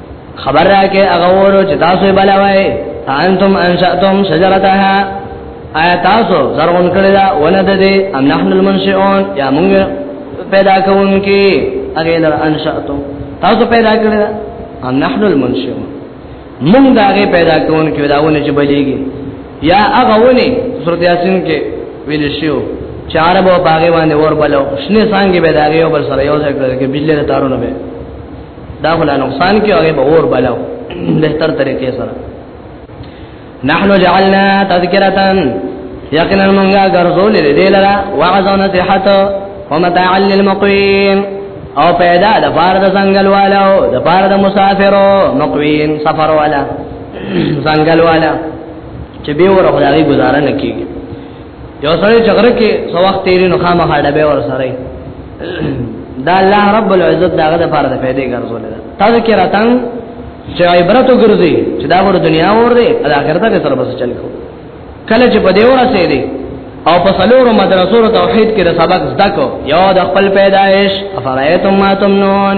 خبر راکې هغه ورو چې تاسو یې بلوي انتم انشأتم شجرتها آیا تاسو زرغون کړی دا ونه ده دې ام نحن المنشئون یا موږ پیدا کوونکی هغه در انشأتم تاسو پیدا کړی دا ام نحن المنشئون موږ دا هغه پیدا کوونکی دا ونه چې بلیږي یا هغه ونه سورۃ یاسین کې ویل شو چار به باغې باندې ور بلو شنه څنګه به دا یو بل سره یو ځای کړل کې بجلی تارونه به دا ولا نقصان کې هغه به اور بلو به تر طریقې سره نحنو جعلنا تذکرتا یقینا مونږه ګرځول دې لرا وعظنا صحت ومتاع للمقوین او پیدا د بار د ځنګل والو د بار د مسافرو مقوین سفر والا ځنګل والا چې به ور خدای گزاره نکېږي یو سره جګړه کې څو وخت تیرې نو خامہ هډه به ور سره دا الله رب العزت داغه د پاره د پیدا ګرځول دا تذکرہ تن چې عبرت وګرځي چې دا ور دنیا ور دي د آخرت به سره بس چل کو کله چې په دې ور سره دي او په سلورو مدرسو توحید کې د سبق زده کو یو د خپل پیدایش افرایتم ما تمنون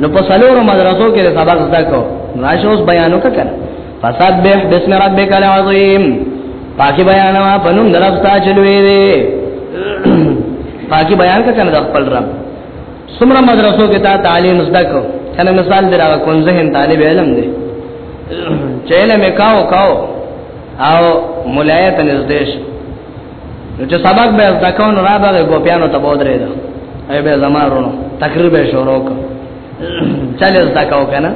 نو په سلورو مدرسو کې سبق زده کو راشه اوس بیان وکړه فسبح بسم ربک العظیم پاکي بیان وا پنوم درب تا چلوي دي پاکي بیان کړه د خپل رب سمره مدرسو کې تا تعلیم زده کو کنه مثال درا کون ذهن طالب علم دی چاله مکاو کاو او مولایت نزدیش نو چې سبق به زده کو نو را به ګوپیانو ته بودرې ده ای به زمارونو تقریر به شروع کو چل زده کو کنه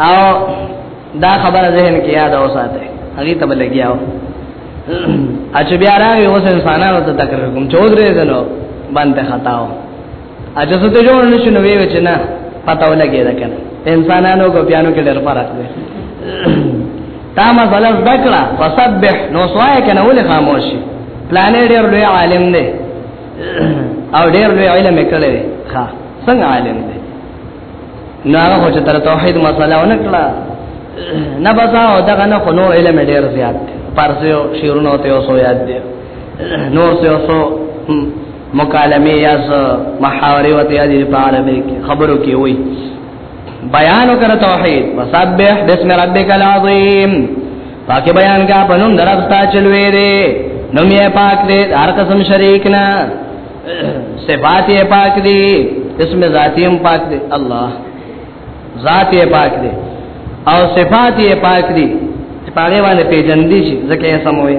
او دا خبره ذهن کې یاد اوساته هغه ته لګیاو اچ بیا راغی اوس انسانانو ته تقریر کوم چودرې ده نو باندې خطاو اجه څه ته جوړ نشو نو وی چې نه پتا ولګی دا کنه انسانانو کو پیانو کې ډېر فرق دی تا ما زلف دکړه فسبح نو سوای کنه ولې خاموشي پلان ډېر لوی عالم دی او ډېر لوی علم کړی دی ښا څنګه عالم دی نو هغه چې تر توحید مسله ونکړه نه بزا او دغه نه خو نور علم ډېر زیات دی پارسیو شیرونو ته اوسو یاد دی نور څه اوسو مکالمه یا س محاوره و ته دې په اړه به خبرو کې وای بیان وکړ توحید وسبح بسم ربک العظیم پاکه بیان کا بنوم درپتا چلوې دې نوم یې پاک دې هر قسم شریک نه صفات یې پاک دې اسم ذاتی هم پاک دې الله ذات یې پاک دې او صفات یې پاک دې پاره باندې پیجن دي چې ځکه یې سموي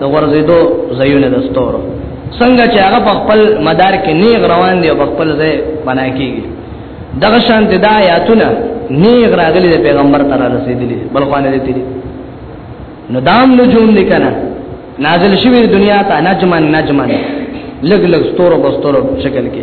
د ورزيدو زيونه د ستورو څنګه چې هغه په خپل مدار کې نیغ روان دي او په خپل ځای بنا کیږي دغه شان د آیاتونه نیغ راغلي د پیغمبر تر رسیدلي بل خوانه دي تیری نو دام نجوم لیکنه نازل شوی دنیا ته نجمن نجمن لګ لګ ستورو بستورو شکل کې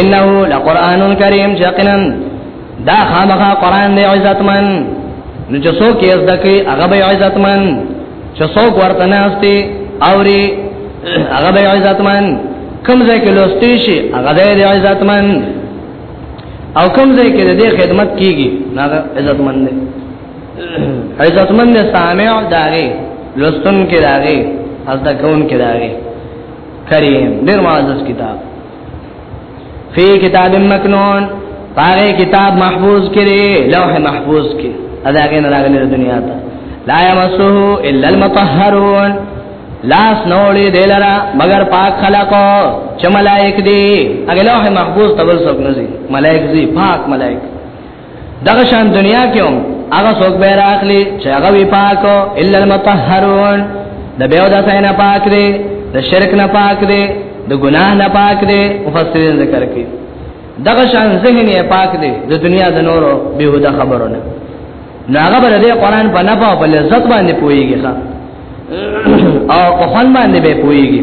انه لقران کریم یقینا دا خامخا قران دی عزتمن نو چې څوک یې زده کوي هغه به عزتمن چې څوک ورته ناشتي اوري هغه به عزتمن کوم ځای کې لوستي شي هغه دی عزتمن او کوم ځای کې دې خدمت کیږي هغه عزتمن دی عزتمن سامع داغي لوستون کې داغي حضرت کون کې داغي کریم ډیر معزز کتاب فی کتاب مکنون پاره کتاب محفوظ کړي لوح محفوظ کړي ادا کې نه راغلي دنیا ته لا یمسه الا المطهرون لاس نوړي دلرا مگر پاک خلقو چې ملائک دي هغه لوح محفوظ تبل سب نزي ملائک دي پاک ملائک دغه شان دنیا کې هم هغه څوک به راخلی چې هغه وی پاکو الا المطهرون د بیو د سینه پاک دی د شرک نه پاک دی د ګناه نه پاک دی مفسرین ذکر کوي دغه شان ذهن یې پاک دی د دنیا د نورو بیهوده خبرونه ناغه بر دې قران په نه په لذت باندې پويږي ښا او په خپل باندې به پويږي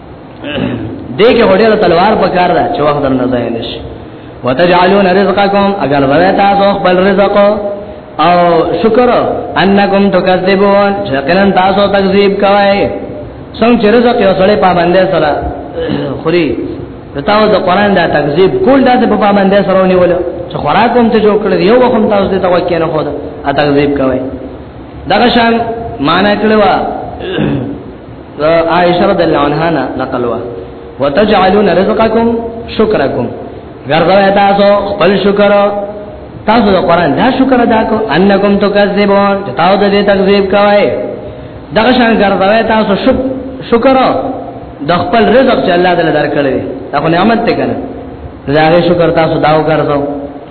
دې کې وړه تلوار پکار ده چې وخت درنه ځای نشي وتجعلون رزقکم اگر زوی تاسو خپل رزق او شکر انکم تکذبون شکرن تاسو تکذیب کوي څنګه چې رزق یو سړی پابندې سره خوري تاسو د قران دا تکذیب کول دا په پابندې سره ونیول چې خوراک هم ته جوړ کړی یو وخت تاسو ته توکې نه خو دا تکذیب کوي دغه شان معنی کړو عائشہ رضی الله عنها نه نقل وا وتجعلون رزقکم شکرکم ګرځوي تاسو خپل شکر تاسو د قران دا شکر ادا کو انکم تکذبون تاسو د دې تکذیب کوي دغه شان ګرځوي تاسو شکر د خپل رزق چې الله تعالی درکړي دا خو نعمت ته کنه زاغه شکر تاسو دا وګرځو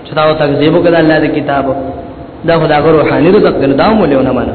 چې تاسو تکذیب وکړه الله د کتاب دا خدای غو روحاني رزق ګنه دا مولونه مانه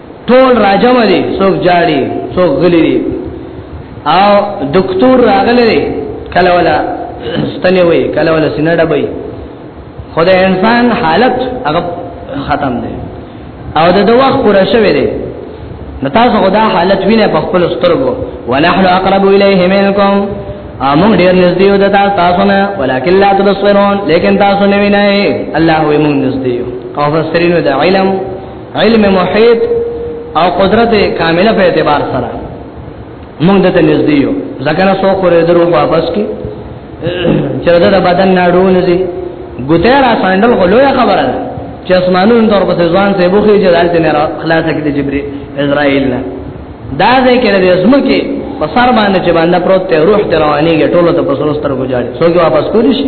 ټول راجم دي څوک جاړي څوک غلي دي او دکتور راغلي دي کله ولا ستنه وي کله ولا سینډه وي خدای انسان حالت هغه ختم دي او د دوه پوره شوی دی نتاسو خدا حالت وینه په خپل سترګو ونحن اقرب الیه منکم امون ډیر نږدې یو د تاسو نه ولکن لا تبصرون لیکن تاسو نه وینئ الله وي مون نږدې یو او فسرینو د علم علم محیط او قدرت کامله په اعتبار سره موږ د نږدې یو ځکه نه سو خورې درو واپس کی چې د بدن ناړو نه دي ګوته را سندل غلوې خبره ده چې اسمانونو تر په ځوان ته بوخي چې دالته نه خلاصه کړي جبري اسرائیل نه دا دې کې د زمکه په سر باندې چې باندې پروت ته روح ته روانيږي ټولو ته په سرستر ګجاړي څوګي واپس کولی شي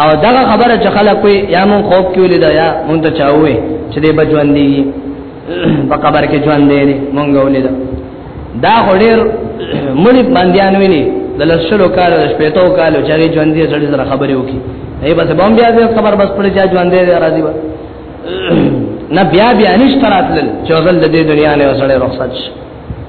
او دا خبره چې خلک وي یا مون خوب کې ولیدا یا مون ته چاوي چې دې بجوان دی په قبر کې ژوند دی مونږ ولیدا دا هډیر مړي باندېان ویلي د لسلو کالو د شپېتو کالو چې هغه ژوند دی سړي سره خبرې وکي ای بس بم بیا دې قبر بس پړ چا ژوند دی راځي با نه بیا بیا نشته راتل چې ځل د دې دنیا نه وسړې رخصت شي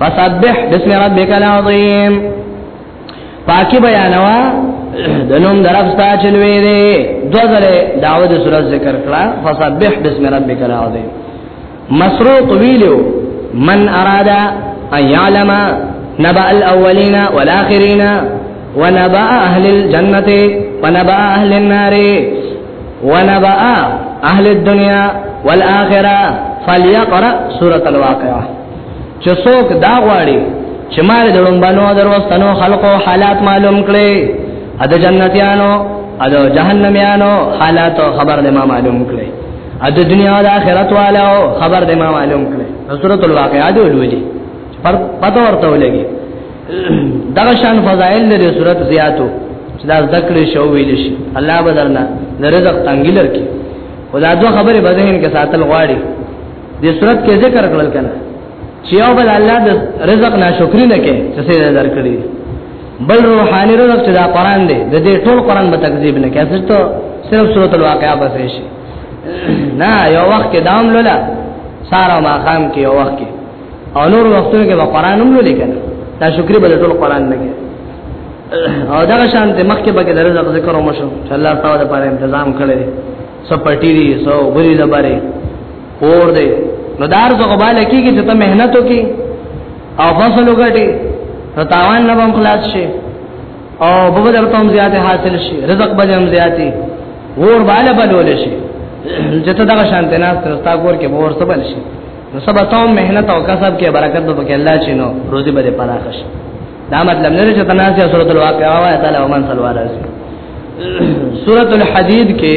فسبح باسم ربك العظيم فاكي بيانوا دنوم درفستا چلوی دی دو دعوة سورة سورت ذکر فسبح بسم ربك العظيم مسروق ويلو من اراد ان يعلم نبأ الأولين والآخرين ونبأ اهل الجنة ونبأ اهل النار ونبأ اهل الدنيا والاخره فليقرا سوره الواقعه چې څوک دا غواړي چې مال دړم بنو دروستنو خلقو حالات معلوم کړي ا د جنتیانو ا د جهنميانو حالات خبر دې ما معلوم کړي ا د دنیا او د آخرت والو خبر دې ما معلوم کړي سورۃ الواقعات ولولي پر پته ورته ولګي دغه شان فضائل د سورۃ زیاتو چې دا ذکر شو ویل شي الله بدرنا د رزق تنګیلر کې خدا دو خبره به ذهن کې ساتل غواړي دې صورت کې ذکر کړل کنه چې یو بل الله د رزق ناشکری نه کې چې څه درکړي بل روحاني رزق چې دا قران دی د دې ټول قران به تکذیب نه کوي ته صرف سورۃ الواقعہ بس شي نه یو وخت کې دام لولا سارا ما خام کې یو وخت کې او نور وختونو کې به قران هم لولې کنه دا شکر به ټول قران نه کې او دا شانته مخکې به د رزق ذکر ومشو چې الله تعالی د پاره تنظیم کړی سپټی دی سو بری لبره پور دی نو دار زو غباله کیږي چې ته مهنت وکي او فصل وګټي نو تاوان نه بم خلاص شي او په بدر ته هم زیاته حاصل شي رزق به هم زیاتی ور بالا بلول شي چې ته دغه شانته نه ترستا کور کې ور سبل شي نو سبا ته مهنت او کسب کې برکت به کې الله چینو روزي به پراخ شي دا مطلب نه چې تناسي سورۃ الواقعه وای تعالی ومن سلوار راځي سورۃ الحدید کې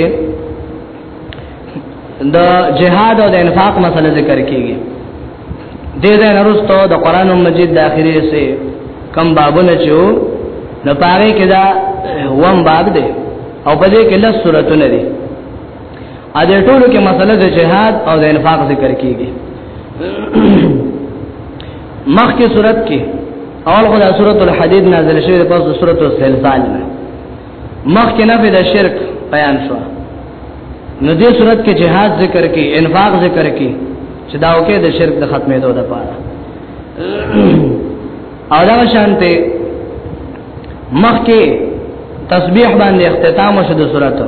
د جهاد او د انفاق مسله ذکر کیږي د دې نرستو د قران مجید د اخیری سه کم بابونه چې نو پاره کې دا وم باب دی او په دې کې لس سوراتونه دي ا دې ټولو کې مسله د جهاد او د انفاق ذکر کیږي مخکې صورت کې اول خو د سورۃ الحدید نازل شوی د پوز سورۃ الزلزال نه مخکې نه به د شرک بیان شو نو دې صورت کې جهاد ذکر کې انفاق ذکر کې چې دا وکړي د شرک د ختمېدو لپاره او دا شانته مخکې تسبیح باندې اختتام شو د سورته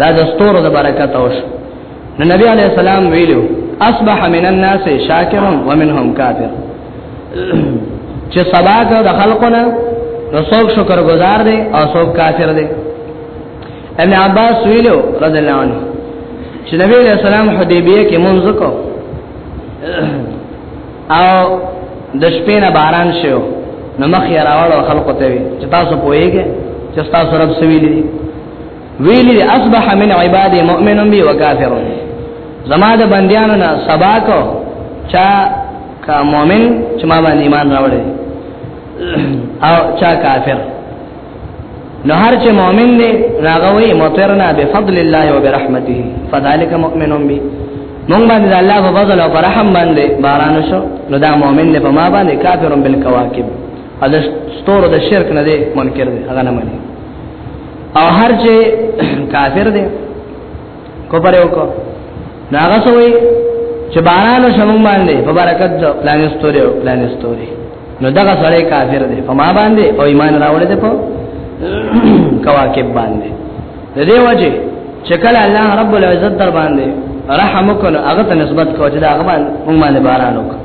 دا د ستورو د برکت اوش نو نبی علی السلام ویلو اصبح من الناس شاکر ومنهم کافر چې سبا د خلقونه نو څوک شکر گزار دي او څوک کافر دي ابن عباس ویلو رضی الله عنه چې نبی علیہ السلام حدیبیه کې منځ کو او د شپې نه باران شو نو مخ یې راوړو خلکو ته چې تاسو پوهیږئ چې تاسو رب سویلی ویلی اصبح من عباد مؤمن بی وکافر زما د بندیانو نه سبا کو چا کا مؤمن چې ما باندې ایمان راوړي او چا کافر نو هر چې مؤمن دی راغوي مطرنا بفضل الله وبرحمته فذلك مؤمن بي مونږ باندې الله په فضل او رحم باندې باران شو نو دا مؤمن دی په ما باندې کافر بالکواکب اذ ستور د شرک نه دی منکر دی هغه نه مني او هر چې کافر دی کو پرې وکړو ناغه سوې چې باران شمو باندې په برکت د پلان استوري او پلان استوري نو دغه سړی کافر دی په ما باندې او ایمان راوړل دی په کواکب باندې د دې وجه چې کله الله رب العزت در باندې رحم وکړ هغه ته نسبت کوي چې دا هغه باندې باران وکړ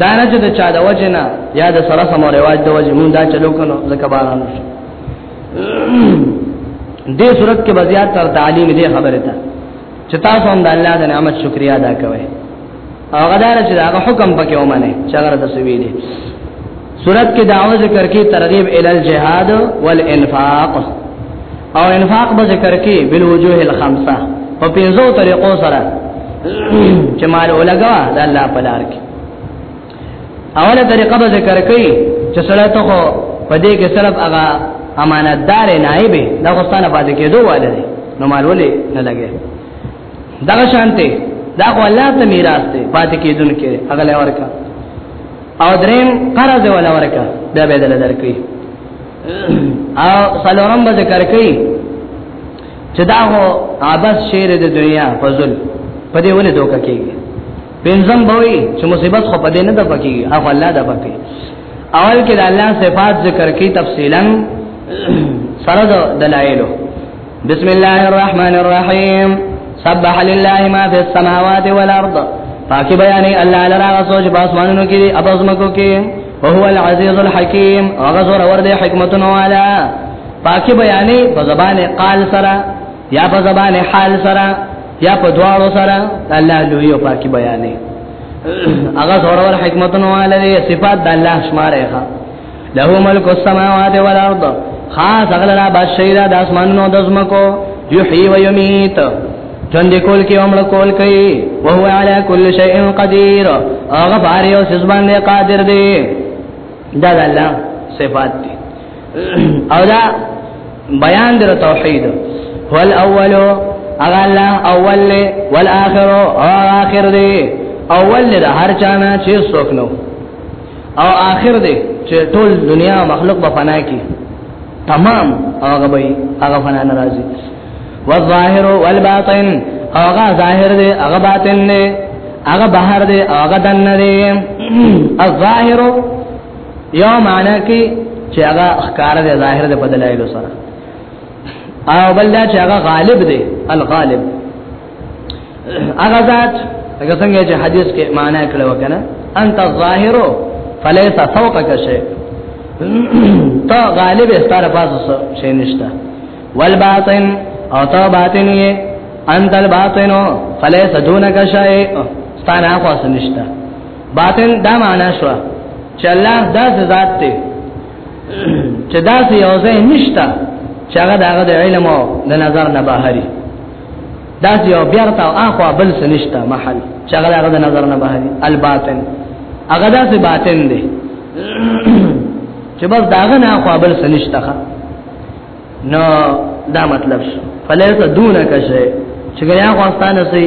دا نه چې د چا د وجه نه یا د سره سم رواج د وجه مونږ دا چلو کړو ځکه باران وشو دې صورت کې بزیات تر تعلیم دې خبره ده چې تاسو هم د الله د نعمت شکریا ادا کوئ او غدار چې دا حکم پکې ومنه چې هغه د سوي دي صورت کې دعوه ذکر کې ترغیب ال الجهاد والانفاق او انفاق به ذکر کې بالوجوه الخمسه په پنځو طریقو سره چې مال ولګا د الله په لار کې اوله طریقه به ذکر کړي چې سره ته خو په دې کې صرف هغه امانتدار نائب دا غوستانه پاتې کېدو والے دی نو مال ولې نه لګي دا شانته دا خو الله ته میراث دی پاتې کېدون کې هغه لور کا او دریم قرض ولا ورکا بیا به دل درکې او سلورم به ذکر کړي چې دا هو عباس شیر د دنیا فضل په دې ولې دوکه کېږي پنځم بوي چې مصیبت خو پدې نه د پکی هغه الله د پکی اول کې د الله صفات ذکر کی تفصیلا سره د دلایلو بسم الله الرحمن الرحیم سبح لله ما فی السماوات والارض پاکی بیانې الله لرا سوچ باسمانونو کې او باسمکو کې او هو العزیز الحکیم هغه زور ور دې حکمتونو والا پاکی بیانې په زبان قال سره یا په زبان حال سره یا په دواړو سره الله لوی او پاکي بیانې هغه زورور حکمتونو والي صفات د الله شمارې ښا له ملک السماوات والارض خاص اغلا را بادشاہی را د اسمانونو د زمکو یحیی و یمیت ژوند کول کې عمر کول کوي او هو علی کل شیء قدیر هغه بار یو سز باندې قادر دی دا الله صفات دي او دا بیان در توحید والاول اغه الله اول له والاخر او اخر دی اول له هر چانه چې څوک نو او اخر دی چې ټول دنیا مخلوق په فنا کې تمام هغه به هغه فنا ناراضي والظاهر والباطن هغه ظاهر دی هغه باطن دی هغه بهر دی هغه دنه دی الظاهر یو معنا کې چې هغه اخکار دی ظاهر دی په دلایل سره او بل دا چې هغه غالب دی الغالب هغه ذات هغه څنګه چې حدیث کې معنا کړو وکنه انت الظاهر فليس فوقك شيء تا غالب استاره پاس شي نشته والباطن او تا باطن یې انت الباطن فليس دونك شيء ستانه خاص نشته باطن دا معنا شو چې الله دا ذات دی چې دا یو ځای نشته چې هغه دغه د علم او د نظر نه بهري دا یو بیرته او اخوا بل څه نشته محل چې هغه دغه د نظر نه بهري الباطن هغه دا څه باطن دی چې بس داغه نه اخوا بل څه نشته نو دا مطلب شو فلیس دونک شی چې ګیا غواستانه سي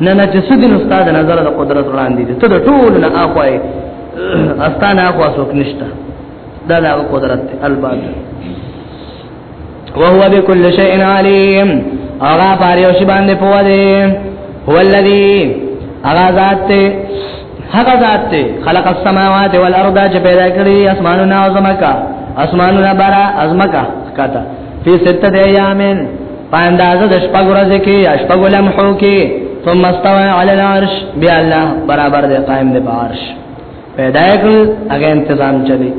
نه نه چې سدي نو استاد نظر د قدرت وړاندې دي ته د ټول نه اخوای استانه اخوا څوک نشته دا د قدرت الباد وهو بكل شيء عليم اغا پاره او شی باندې پوهه دي هو الذي اغا ذات هغه ذات ته خلق السماوات والارض چې پیدا کړی اسمانونه او زمکا اسمانونه برا ازمکا کاته فی سته ایامین پاندازه د شپږ ورځې کې شپږ لمحو کې ثم استوى على العرش بیا الله برابر دی قائم دی په عرش پیدا کړ هغه تنظیم چلی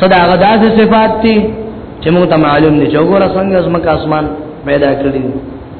صدا غدا سے صفات تھی چې موږ ته معلوم دي چې وګوره څنګه زمکه اسمان پیدا کړی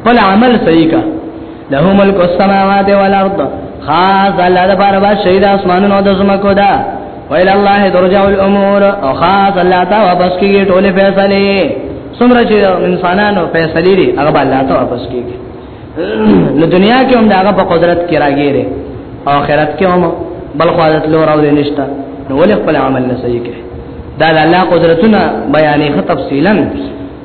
خپل عمل صحیح کا له ملک السماوات والارض خاص الله د بار با شهید اسمانونو د زمکو دا ویل الله درجه الامور او خاص الله تا واپس کیږي ټوله فیصله څومره چې انسانانو فیصله لري هغه به الله ته واپس کیږي نو دنیا کې هم داغه په قدرت کې راګیره آخرت کې هم بل خواجت لور او نشتا نو ولې خپل عمل نه صحیح کړي دا الله قدرتونه بیانې خ تفصیلا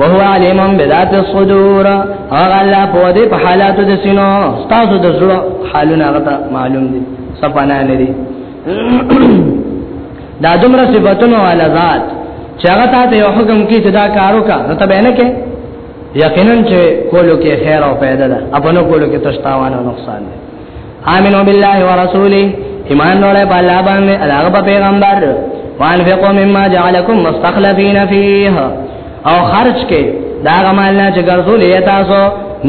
وهو علیم بذات الصدور هغه الله په دې په حالاتو د سينو تاسو د زړه حالونه غته معلوم دي سپانا لري دا دومره صفاتونه والا ذات چې هغه ته یو حکم کې چې دا کارو کا نو ته به نه کې یقینا چې کولو کې خیر او پیدا ده اپنو کولو کې تشتاوان او نقصان ده آمنو بالله ورسوله ایمان لرئ په الله باندې الله په پیغمبر وانفقوا مما جعلكم مستخلفين فيه او خرج کې دا غمال نه چې ګرځولې تاسو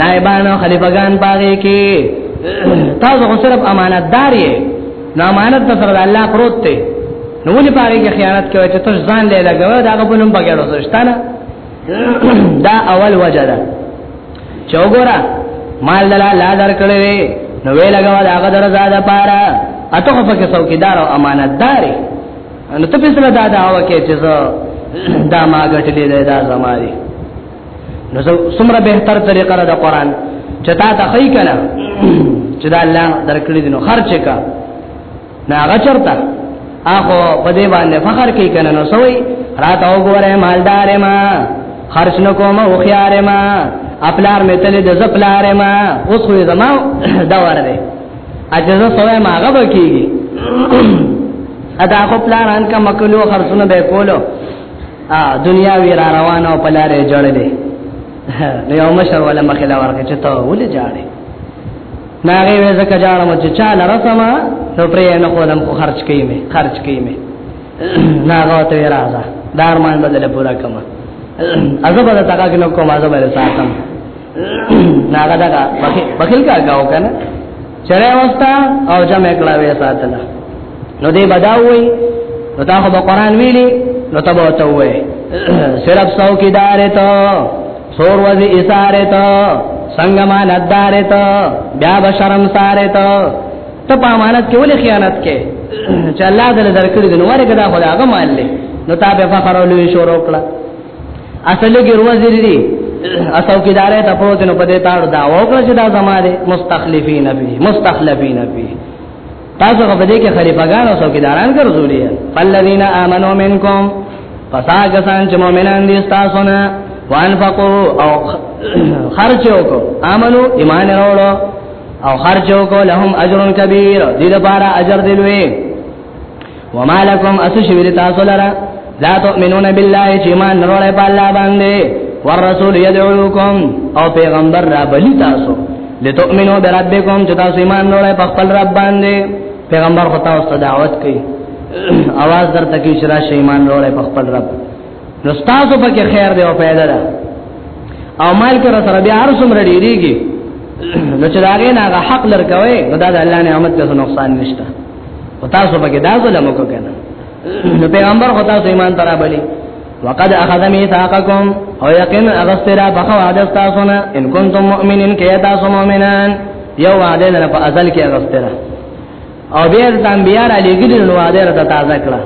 نائبان او خلیفګان باغې کې تاسو خو صرف امانتدار یې نو امانت ته سره الله پروت دی نو ولې باغې کې خیانت کوي چې تاسو ځان له لګوي دا غو په نوم بګړو سشتانه دا اول وجه ده چوغورا مال دلا لا در کړې نو وی لګاو دا غدر زاده پارا اته خو پکې څوکیدار او امانتدار نو ته په سره دا دا وکې چې زه دا ما غټلې ده دا زماري نو څومره به تر طریقه را د قران چې تا ته خی کنه چې دا الله درکړي دي نو خرچ کا نه هغه چرته هغه په دې باندې فخر کوي کنه نو سوي راته وګوره مالدار ما خرج نکوم او خيار ما خپلار می تل د زپلار ما اوس خو زما دا ور دي اجازه سوې ما غب کیږي ادا خو پلان کا مکلو خرصونه به کولو ا دنیا وی را روانه په لارې جوړلې نو یو مشر ولا مخلا ورکه چې ته ولې جاړې دا غي وې زکه جاړم چې چا لرسما نو پرې نه خولم خو خرج کړي مې خرج کړي مې ناغه ته راځه دارمان بدل پورا کما عذاب د تاګه کې نو کوم عذاب لري ساتم ناغه دا بخیل کا گاو کنه چره وستا او جمع کړه وې ساتله نو دې بداوي نو تا خو قرآن ویلي نو تبو ته وې صرف سو کې دار ته سور وزی ایساره تا سنگ مانت داره تا بیا بشرم ساره تا تا پا امانت که ولی خیانت که چه اللہ دل درکڑی دنو واری کدا خدا آگا مال لی نو تا پی فخر و لوی شورو کلا اصلی گیر وزیر دی اصو کی داره تا پروتنو پده تارو دعوو کلا چه دا زمان دی مستخلفین بی مستخلفین بی تاسو په دې کې خلیفګان او څوکیداران ګرځولې فالذین آمنو منکم فساګسان چې مؤمنان دي تاسو نه وانفقو او خرچ وکړو امنو ایمان وروړو او خرچ وکړو لهم اجر کبیر دې لپاره اجر دی لوی وما لكم اسشوی تاسو لرا لا تؤمنون بالله چې ایمان وروړی په الله باندې والرسول يدعوكم او پیغمبر را بلی تاسو لتؤمنوا بربكم چې تاسو ایمان وروړی په خپل رب باندې پیغمبر خو تاسو دعوت کوي اواز در تکي چې را شي ایمان وروړی په خپل رب نو تاسو په کې خیر دی او پیدا ده او مال کې سره بیا هر څومره ډیریږي نو چې دا غي نه حق لر کوي نو دا د الله نعمت ته نقصان نشته او تاسو پکې دا ظلم وکړل نو پیغمبر خو تاسو ایمان ترا بلی وقد اخذ ميثاقكم او یقین اغسرا بخو عادت تاسو نه ان کنتم مؤمنین کې تاسو مؤمنان یو وعده نه په ازل کې اغسرا او بیا د انبیاء را لګیدل نو وعده را تازه کړه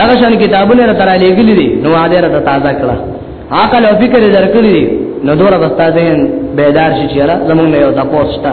دغه شان کتابونه را تر لګیدل دي نو وعده را تازه کړه عقل او فکر درکړي نو دوره بستازین بیدار شي چیرې زمونږ یو تاسو ته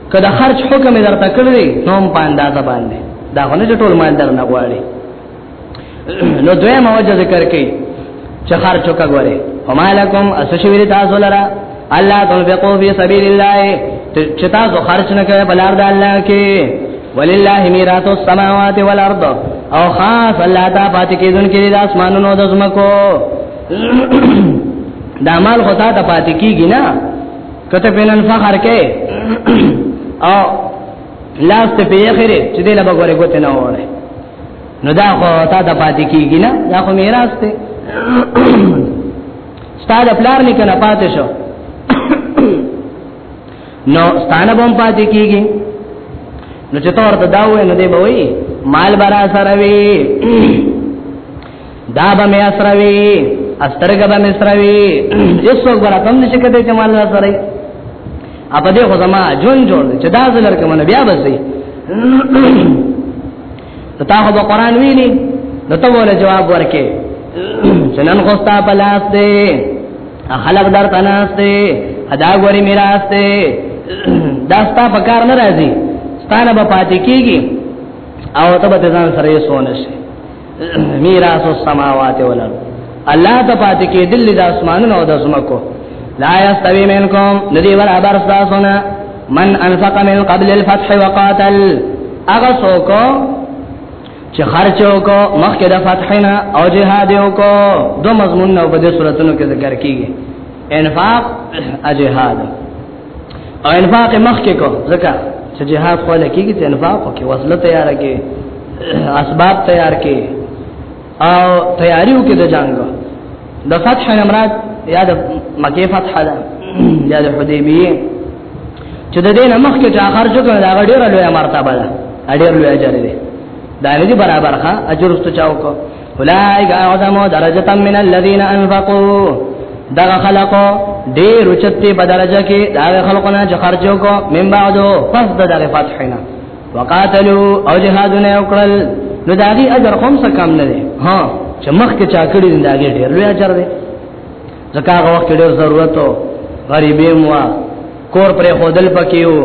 کله خرج حکم درته کړی نو په اندازه باندې دا غنه ټول مال درنه غواړي نو دوی مو وجه ذکر کوي چې خرج وکړي ومالکم اسشویر تاسو لرا الله تنفقوا فی سبیل الله چې تاسو خرج نه کوي بلار د الله کې ولله میراث السماوات والارض او خاص الله تا پاتې کیدون کې د اسمانونو د زمکو دا مال خدا ته پاتې کیږي نه کته په نن فخر کې او لاس ته په اخره چې دې لا بګورې ګوت نه وره نو دا خو تا د پاتې کیږي نه دا خو میراث دی ستاد پلار نه کنه پاتې شو نو ستانه بم پاتې کیږي نو چې تور ته دا وې نو دې به وې مال برا سره وي دا به مې اسروي استرګه به مې اسروي ایسو غره کوم چې کته چې مال سره اپ دې خو زما جون جوړ چې دا زلر کوم بیا به سي تا خو قرآن ویلي نو ته ولا جواب ورکې چنن خوستا پلاس دے خلق در تناس دے ادا گوری میراس دے داستا پکار نه راځي ستانه به پاتې کیږي او ته به ځان سره یې سونه شي میراث السماوات والارض الله ته پاتې کېدل د اسمانونو او د زمکو لا یستوی منکم ندی ور ابر تاسونا من انفق من قبل الفتح وقاتل اغه څوک چې خرچ وکړو مخکې د فتحنا او جهاد وکړو دو مضمون نو په دې صورتونو کې ذکر کیږي انفاق اجهاد او انفاق مخ کې کو ځکه چې جهاد خو لکېږي چې انفاق کې وسله تیار کې اسباب تیار کې او تیاریو کې د جنگ د فتح امراد یا د مکه فتح ده یا د حدیبیه چې د دین مخ کې چې اخر جو کنه دا ډیره لویه مرتبه ده ډیر لویه اجر ده دا نه دي برابر ښه اجر واستو چاو کو اولائک اعظم درجه من الذين انفقوا دا خلقو ډیر اوچته په درجه کې دا خلقونه چې خرجو کو من بعدو پس د دغه فتحنا وقاتلوا او جهادونه وکړل نو دا غي اجر هم څه کم نه دي ها چې مخ کې چا کړی دا غي ډیر لوی اجر دی ځکه هغه وخت ډېر ضرورت و غریبې مو کور پر خودل پکې وو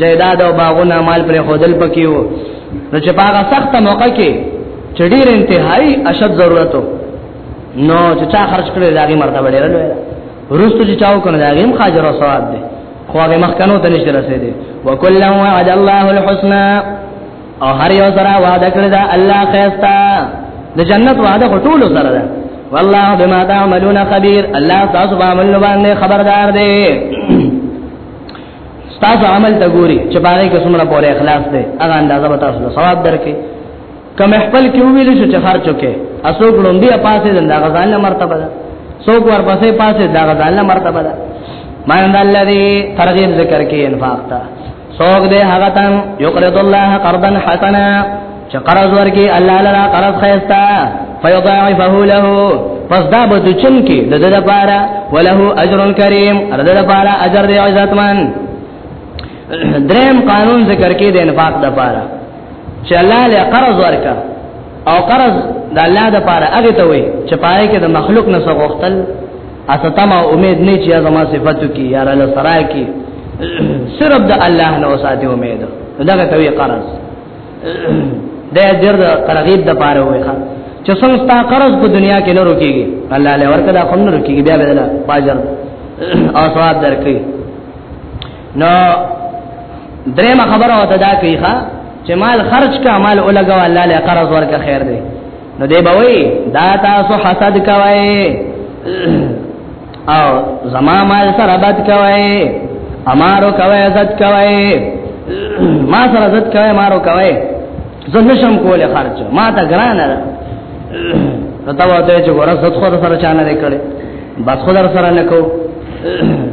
جیداد او باغونه مال پر خودل پکې وو نو چې په هغه سخت موقع کې چې ډېر انتهایی اشد ضرورت و نو چې چا خرج کړی داغي مرتبه ډېره لوی ورستو چې چاو کنه داغي هم خاجر او ثواب دی خو هغه مخکنو ته نشي رسیدي وکلا وعد الله الحسنى او هر یو سره وعده کړی دا الله خیستا د جنت وعده ټول سره ده والله بما تعملون خبير الله تاسو به عمل باندې خبردار دی تاسو عمل ته ګوري چې باغې کې څومره پورې اخلاص دی هغه اندازه به تاسو له ثواب درکې کم خپل کې ویل شو چې خرچ وکې اسو ګړوندې پاسې زنده غزان له مرتبه ده څوک ورپسې پاسې دا غزان له مرتبه ده ما ان الله دې ترغیب ذکر کې انفاق ته سوګ دې هغه تن یقرض الله قرضا حسنا چې قرض ورکی الله لرا قرض خیستا فیضاعفه له پس دا بده چن کې د دې لپاره وله اجر کریم د دې لپاره اجر دی عزتمن دریم قانون ذکر کې د انفاق لپاره چې الله له قرض ورکا او قرض د الله د پاره هغه ته وي چې پاره کې د مخلوق نه سغوختل استا ما امید نه چې زما صفاتو کې یا الله سره کې صرف د الله نه وساتي امید دا ته وي قرض د اجر د ترغیب د پاره وي ښا چې څنګه ستا قرض په دنیا کې نه رکیږي الله له ورکه دا کوم نه رکیږي بیا به دا باجر او ثواب درکې نو درېم خبره وته دا کوي ښا چې مال خرج کا مال اولګو الله له قرض ورکه خیر دی نو دی بوي دا تاسو حسد کوي او زما مال سره بد کوي امارو کوي عزت کوي ما سره عزت کوي مارو کوي زه نشم کوله خرج ما ته ګرانه نو تا وته چې ورسره خو سره چانه کړي بس خو در سره نکو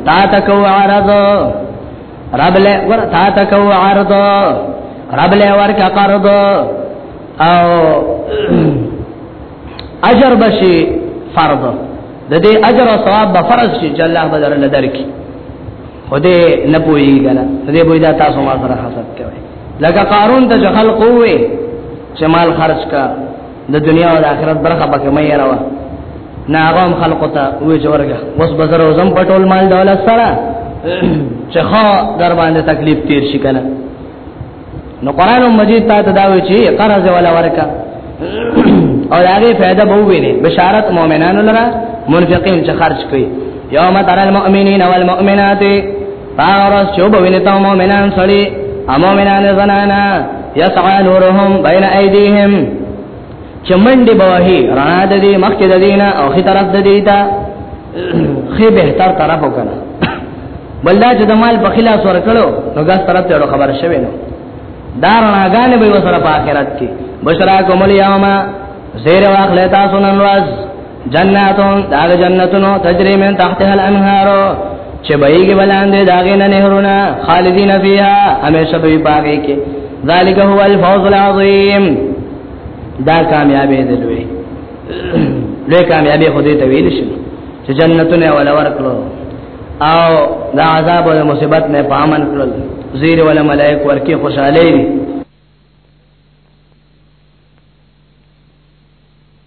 تا تکو عرض رب له ور تا تکو عرض رب له ور کا قرض او اجر بشي فرض د دې اجر او ثواب به فرض شي چې الله به درنه درکې خو دې نه پوي کنه دې بوې دا تاسو ما سره حساب کوي لکه قارون ته خلق وې چې مال خرج کا د دنیا او آخرت برخه پکې مې راو نه هغه خلق ته وې جوړګه وس بزر او زم پټول مال دولت سره چې خو در باندې تکلیف تیر شي کنه نو قران مجید ته تداوي چې قرض ولا ورکا او هغه فائدہ به ویني بشارت مؤمنانو لپاره منفقین چې خرج کوي یوم تر المؤمنین والمؤمنات پاورس چوب وینتا مومنان سړی امومنان زنانا یسعا نورهم بین ایدیهم چمنډي بوهي رڼا د دې مخکې د دینه او خي طرف د دې تا خي به تر طرف وکړه بلدا چې د مال په خلاف ور کړو نو ګاس طرف ته خبر شوه نو دا رڼاګانې به وسره په آخرت کې بشرا کومل یوما زیر واخلې تاسو نن ورځ جناتون دا جنتونو تجری من تحتها الانهار چې بهيږي بلاندې داغې نه نهرونه خالدین فیها همیشه به باغې کې ذالک هو الفوز العظیم دا کامیابې ده لوی لوی کامیابې خو دې ته ویل شي چې جنتونه ولا ورکړو او دا عذاب او مصیبت نه پامن کړل زیر ولا ملائک ورکی خوشاله دي